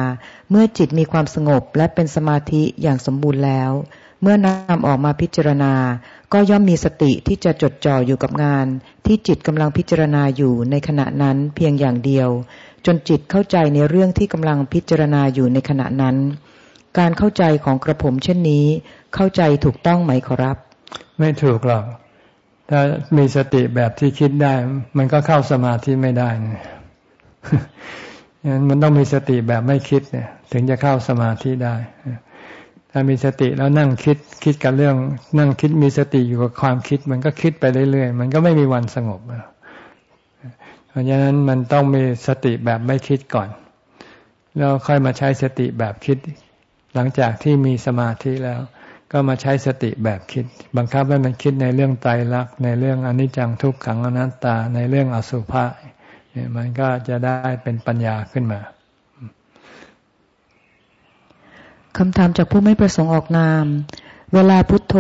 เมื่อจิตมีความสงบและเป็นสมาธิอย่างสมบูรณ์แล้ว เมื่อนำออกมาพิจารณา ก็ย่อมมีสติที่จะจดจ่ออยู่กับงาน ที่จิตกำลังพิจารณาอยู่ในขณะนั้นเพียงอย่างเดียว จนจิตเข้าใจในเรื่องที่กำลังพิจารณาอยู่ในขณะนั้น การเข้าใจของกระผมเช่นนี้ เข้าใจถูกต้องไหมขอรับ ไม่ถูกหรอกถ้ามีสติแบบที่คิดได้ มันก็เข้าสมาธิไม่ได้นะมันต้องมีสติแบบไม่คิดเนี่ย ถึงจะเข้าสมาธิได้ ถ้ามีสติแล้วนั่งคิดคิดกับเรื่อง นั่งคิดมีสติอยู่กับความคิด มันก็คิดไปเรื่อยๆ มันก็ไม่มีวันสงบ เพราะฉะนั้นมันต้องมีสติแบบไม่คิดก่อน แล้วค่อยมาใช้สติแบบคิด หลังจากที่มีสมาธิแล้ว ก็มาใช้สติแบบคิด บังคับให้มันคิดในเรื่องไตรลักษณ์ในเรื่องอนิจจังทุกขังอนัตตาในเรื่องอสุภะเนี่ยมันก็จะได้เป็นปัญญาขึ้นมาคำถามจากผู้ไม่ประสงค์ออกนาม เวลาพุทโธ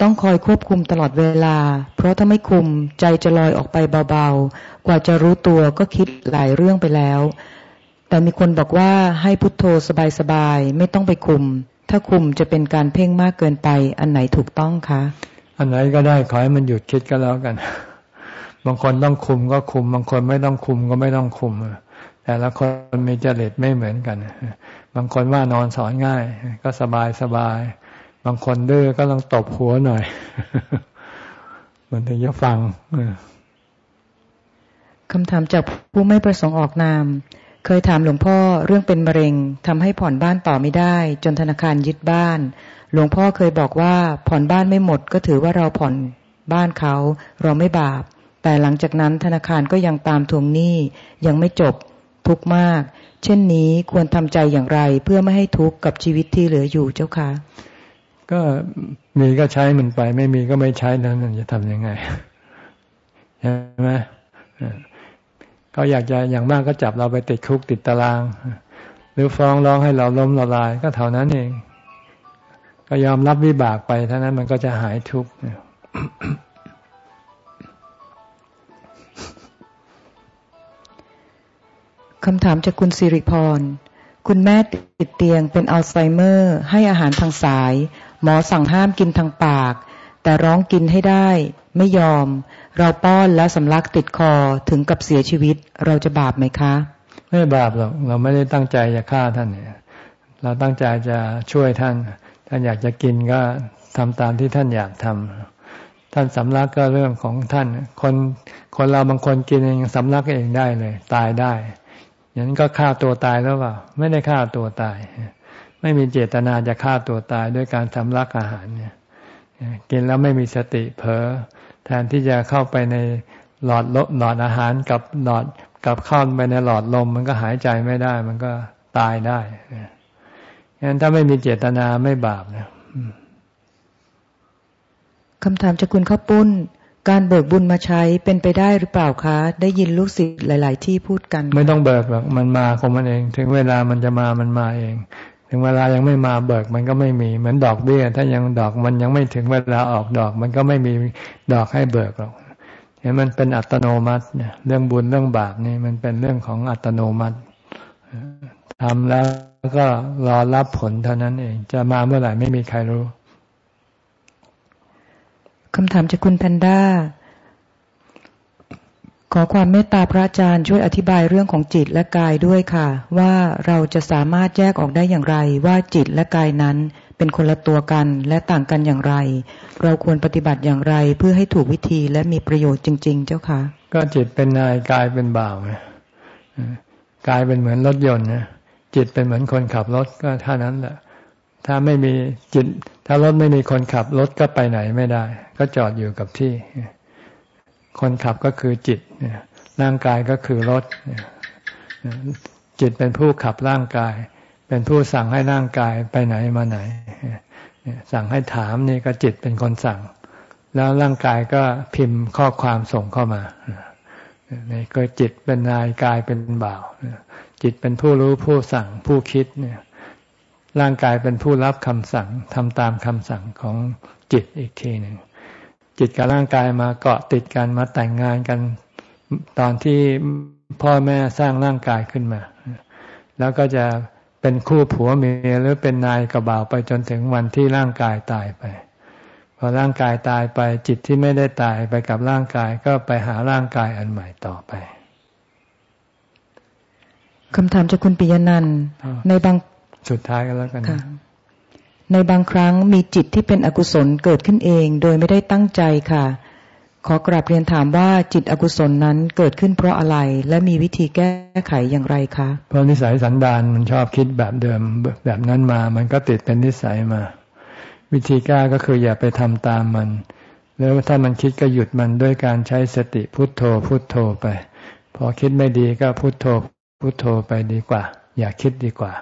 ต้องคอยควบคุมตลอดเวลา เพราะถ้าไม่คุมใจจะลอยออกไปเบาๆ กว่าจะรู้ตัวก็คิดหลายเรื่องไปแล้ว แต่มีคนบอกว่าให้พุทโธสบายๆ ไม่ต้องไปคุม ถ้าคุมจะเป็นการเพ่งมากเกินไป อันไหนถูกต้องคะ อันไหนก็ได้ขอให้มันหยุดคิดก็แล้วกัน บางคนต้องคุมก็คุม บางคนไม่ต้องคุมก็ไม่ต้องคุมแต่ละคนมีจริตไม่เหมือนกัน บางคนว่านอนสอนง่าย ก็สบายสบาย บางคนดื้อก็ต้องตบหัวหน่อย มันถึงจะฟังคำถามจากผู้ไม่ประสงค์ออกนาม เคยถามหลวงพ่อเรื่องเป็นมะเร็งทำให้ผ่อนบ้านต่อไม่ได้ จนธนาคารยึดบ้าน หลวงพ่อเคยบอกว่าผ่อนบ้านไม่หมด ก็ถือว่าเราผ่อนบ้านเขาเราไม่บาป แต่หลังจากนั้นธนาคารก็ยังตามทวงหนี้ยังไม่จบทุกมาก เช่นนี้ควรทำใจอย่างไรเพื่อไม่ให้ทุกข์กับชีวิตที่เหลืออยู่เจ้าคะ ก็มีก็ใช้มันไป ไม่มีก็ไม่ใช้นั้นจะทำยังไงใช่ไหมเขาอยากจะอย่างมากก็จับเราไปติดคุกติดตาราง หรือฟ้องร้องให้เราล้มละลาย ก็เท่านั้นเอง ก็ยอมรับวิบากไปเท่านั้นมันก็จะหายทุกข์คำถามจากคุณสิริพร คุณแม่ติดเตียงเป็นอัลไซเมอร์ ให้อาหารทางสาย หมอสั่งห้ามกินทางปาก แต่ร้องกินให้ได้ ไม่ยอม เราป้อนแล้วสำลักติดคอถึงกับเสียชีวิต เราจะบาปไหมคะ ไม่บาปหรอกเราไม่ได้ตั้งใจจะฆ่าท่านเนี่ยเราตั้งใจจะช่วยท่าน ท่านอยากจะกินก็ทำตามที่ท่านอยากทำท่านสำลักก็เรื่องของท่าน คนคนเราบางคนกินเองสำลักเองได้เลย ตายได้อย่างนั้นก็ฆ่าตัวตายแล้วเปล่า ไม่ได้ฆ่าตัวตาย ไม่มีเจตนาจะฆ่าตัวตายด้วยการสำลักอาหารเนี่ยกินแล้วไม่มีสติเผลอแทนที่จะเข้าไปในหลอดลหลอดอาหารกับหลอดกับเข้าไปในหลอดลม มันก็หายใจไม่ได้ มันก็ตายได้งั้นถ้าไม่มีเจตนาไม่บาปนะคำถามจากคุณข้าปุ้น การเบิกบุญมาใช้เป็นไปได้หรือเปล่าคะ ได้ยินลูกศิษย์หลาย ๆ ที่พูดกัน ไม่ต้องเบิกหรอกมันมาของมันเอง ถึงเวลามันจะมามันมาเอง ถึงเวลายังไม่มาเบิกมันก็ไม่มี เหมือนดอกเบี้ย ถ้ายังดอกมันยังไม่ถึงเวลาออกดอก มันก็ไม่มีดอกให้เบิกหรอกเห็นมันเป็นอัตโนมัติเนี่ยเรื่องบุญเรื่องบาปนี่มันเป็นเรื่องของอัตโนมัติทำแล้วก็รอรับผลเท่านั้นเอง จะมาเมื่อไหร่ไม่มีใครรู้คำถามจากคุณแพนด้า ขอความเมตตาพระอาจารย์ช่วยอธิบายเรื่องของจิตและกายด้วยค่ะ ว่าเราจะสามารถแยกออกได้อย่างไร ว่าจิตและกายนั้นเป็นคนละตัวกันและต่างกันอย่างไร เราควรปฏิบัติอย่างไรเพื่อให้ถูกวิธีและมีประโยชน์จริง ๆ เจ้าค่ะ ก็จิตเป็นนายกายเป็นบ่าวกายเป็นเหมือนรถยนต์นะจิตเป็นเหมือนคนขับรถก็เท่านั้นแหละถ้าไม่มีจิต ถ้ารถไม่มีคนขับรถก็ไปไหนไม่ได้ ก็จอดอยู่กับที่ คนขับก็คือจิตร่างกายก็คือรถจิตเป็นผู้ขับร่างกาย เป็นผู้สั่งให้ร่างกายไปไหนมาไหน สั่งให้ถามนี่ก็จิตเป็นคนสั่ง แล้วร่างกายก็พิมพ์ข้อความส่งเข้ามานี่ก็จิตเป็นนายกายเป็นบ่าวจิตเป็นผู้รู้ผู้สั่งผู้คิดเนี่ยร่างกายเป็นผู้รับคำสั่งทำตามคำสั่งของจิตอีกทีหนึ่ง จิตกับร่างกายมาเกาะติดกันมาแต่งงานกัน ตอนที่พ่อแม่สร้างร่างกายขึ้นมา แล้วก็จะเป็นคู่ผัวเมียหรือเป็นนายกับบ่าวไปจนถึงวันที่ร่างกายตายไป พอร่างกายตายไปจิตที่ไม่ได้ตายไปกับร่างกายก็ไปหาร่างกายอันใหม่ต่อไปคำถามจากคุณปิยนันในบางสุดท้ายก็แล้วกัน ในบางครั้งมีจิตที่เป็นอกุศลเกิดขึ้นเอง โดยไม่ได้ตั้งใจค่ะ ขอกราบเรียนถามว่าจิตอกุศลนั้นเกิดขึ้นเพราะอะไร และมีวิธีแก้ไขอย่างไรคะเพราะนิสัยสันดานมันชอบคิดแบบเดิมแบบนั้นมา มันก็ติดเป็นนิสัยมา วิธีแก้ก็คืออย่าไปทำตามมัน แล้วถ้ามันคิดก็หยุดมันด้วยการใช้สติพุทโธพุทโธไป พอคิดไม่ดีก็พุทโธพุทโธไปดีกว่า อย่าคิดดีกว่า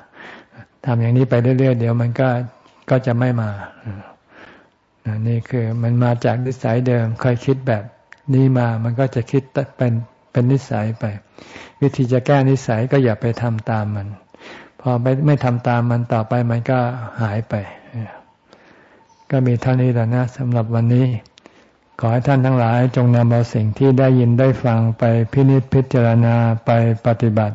ทำอย่างนี้ไปเรื่อยๆเดี๋ยวมันก็ ก็จะไม่มานี่คือมันมาจากนิสัยเดิมเคยคิดแบบนี้มา มันก็จะคิดเป็นเป็นนิสัยไป วิธีจะแก้นิสัยก็อย่าไปทำตามมัน พอไม่ไม่ทำตามมันต่อไปมันก็หายไป ก็มีเท่านี้แหละนะสำหรับวันนี้ ขอให้ท่านทั้งหลายจงนำเอาสิ่งที่ได้ยินได้ฟังไปพินิจพิจารณาไปปฏิบัติ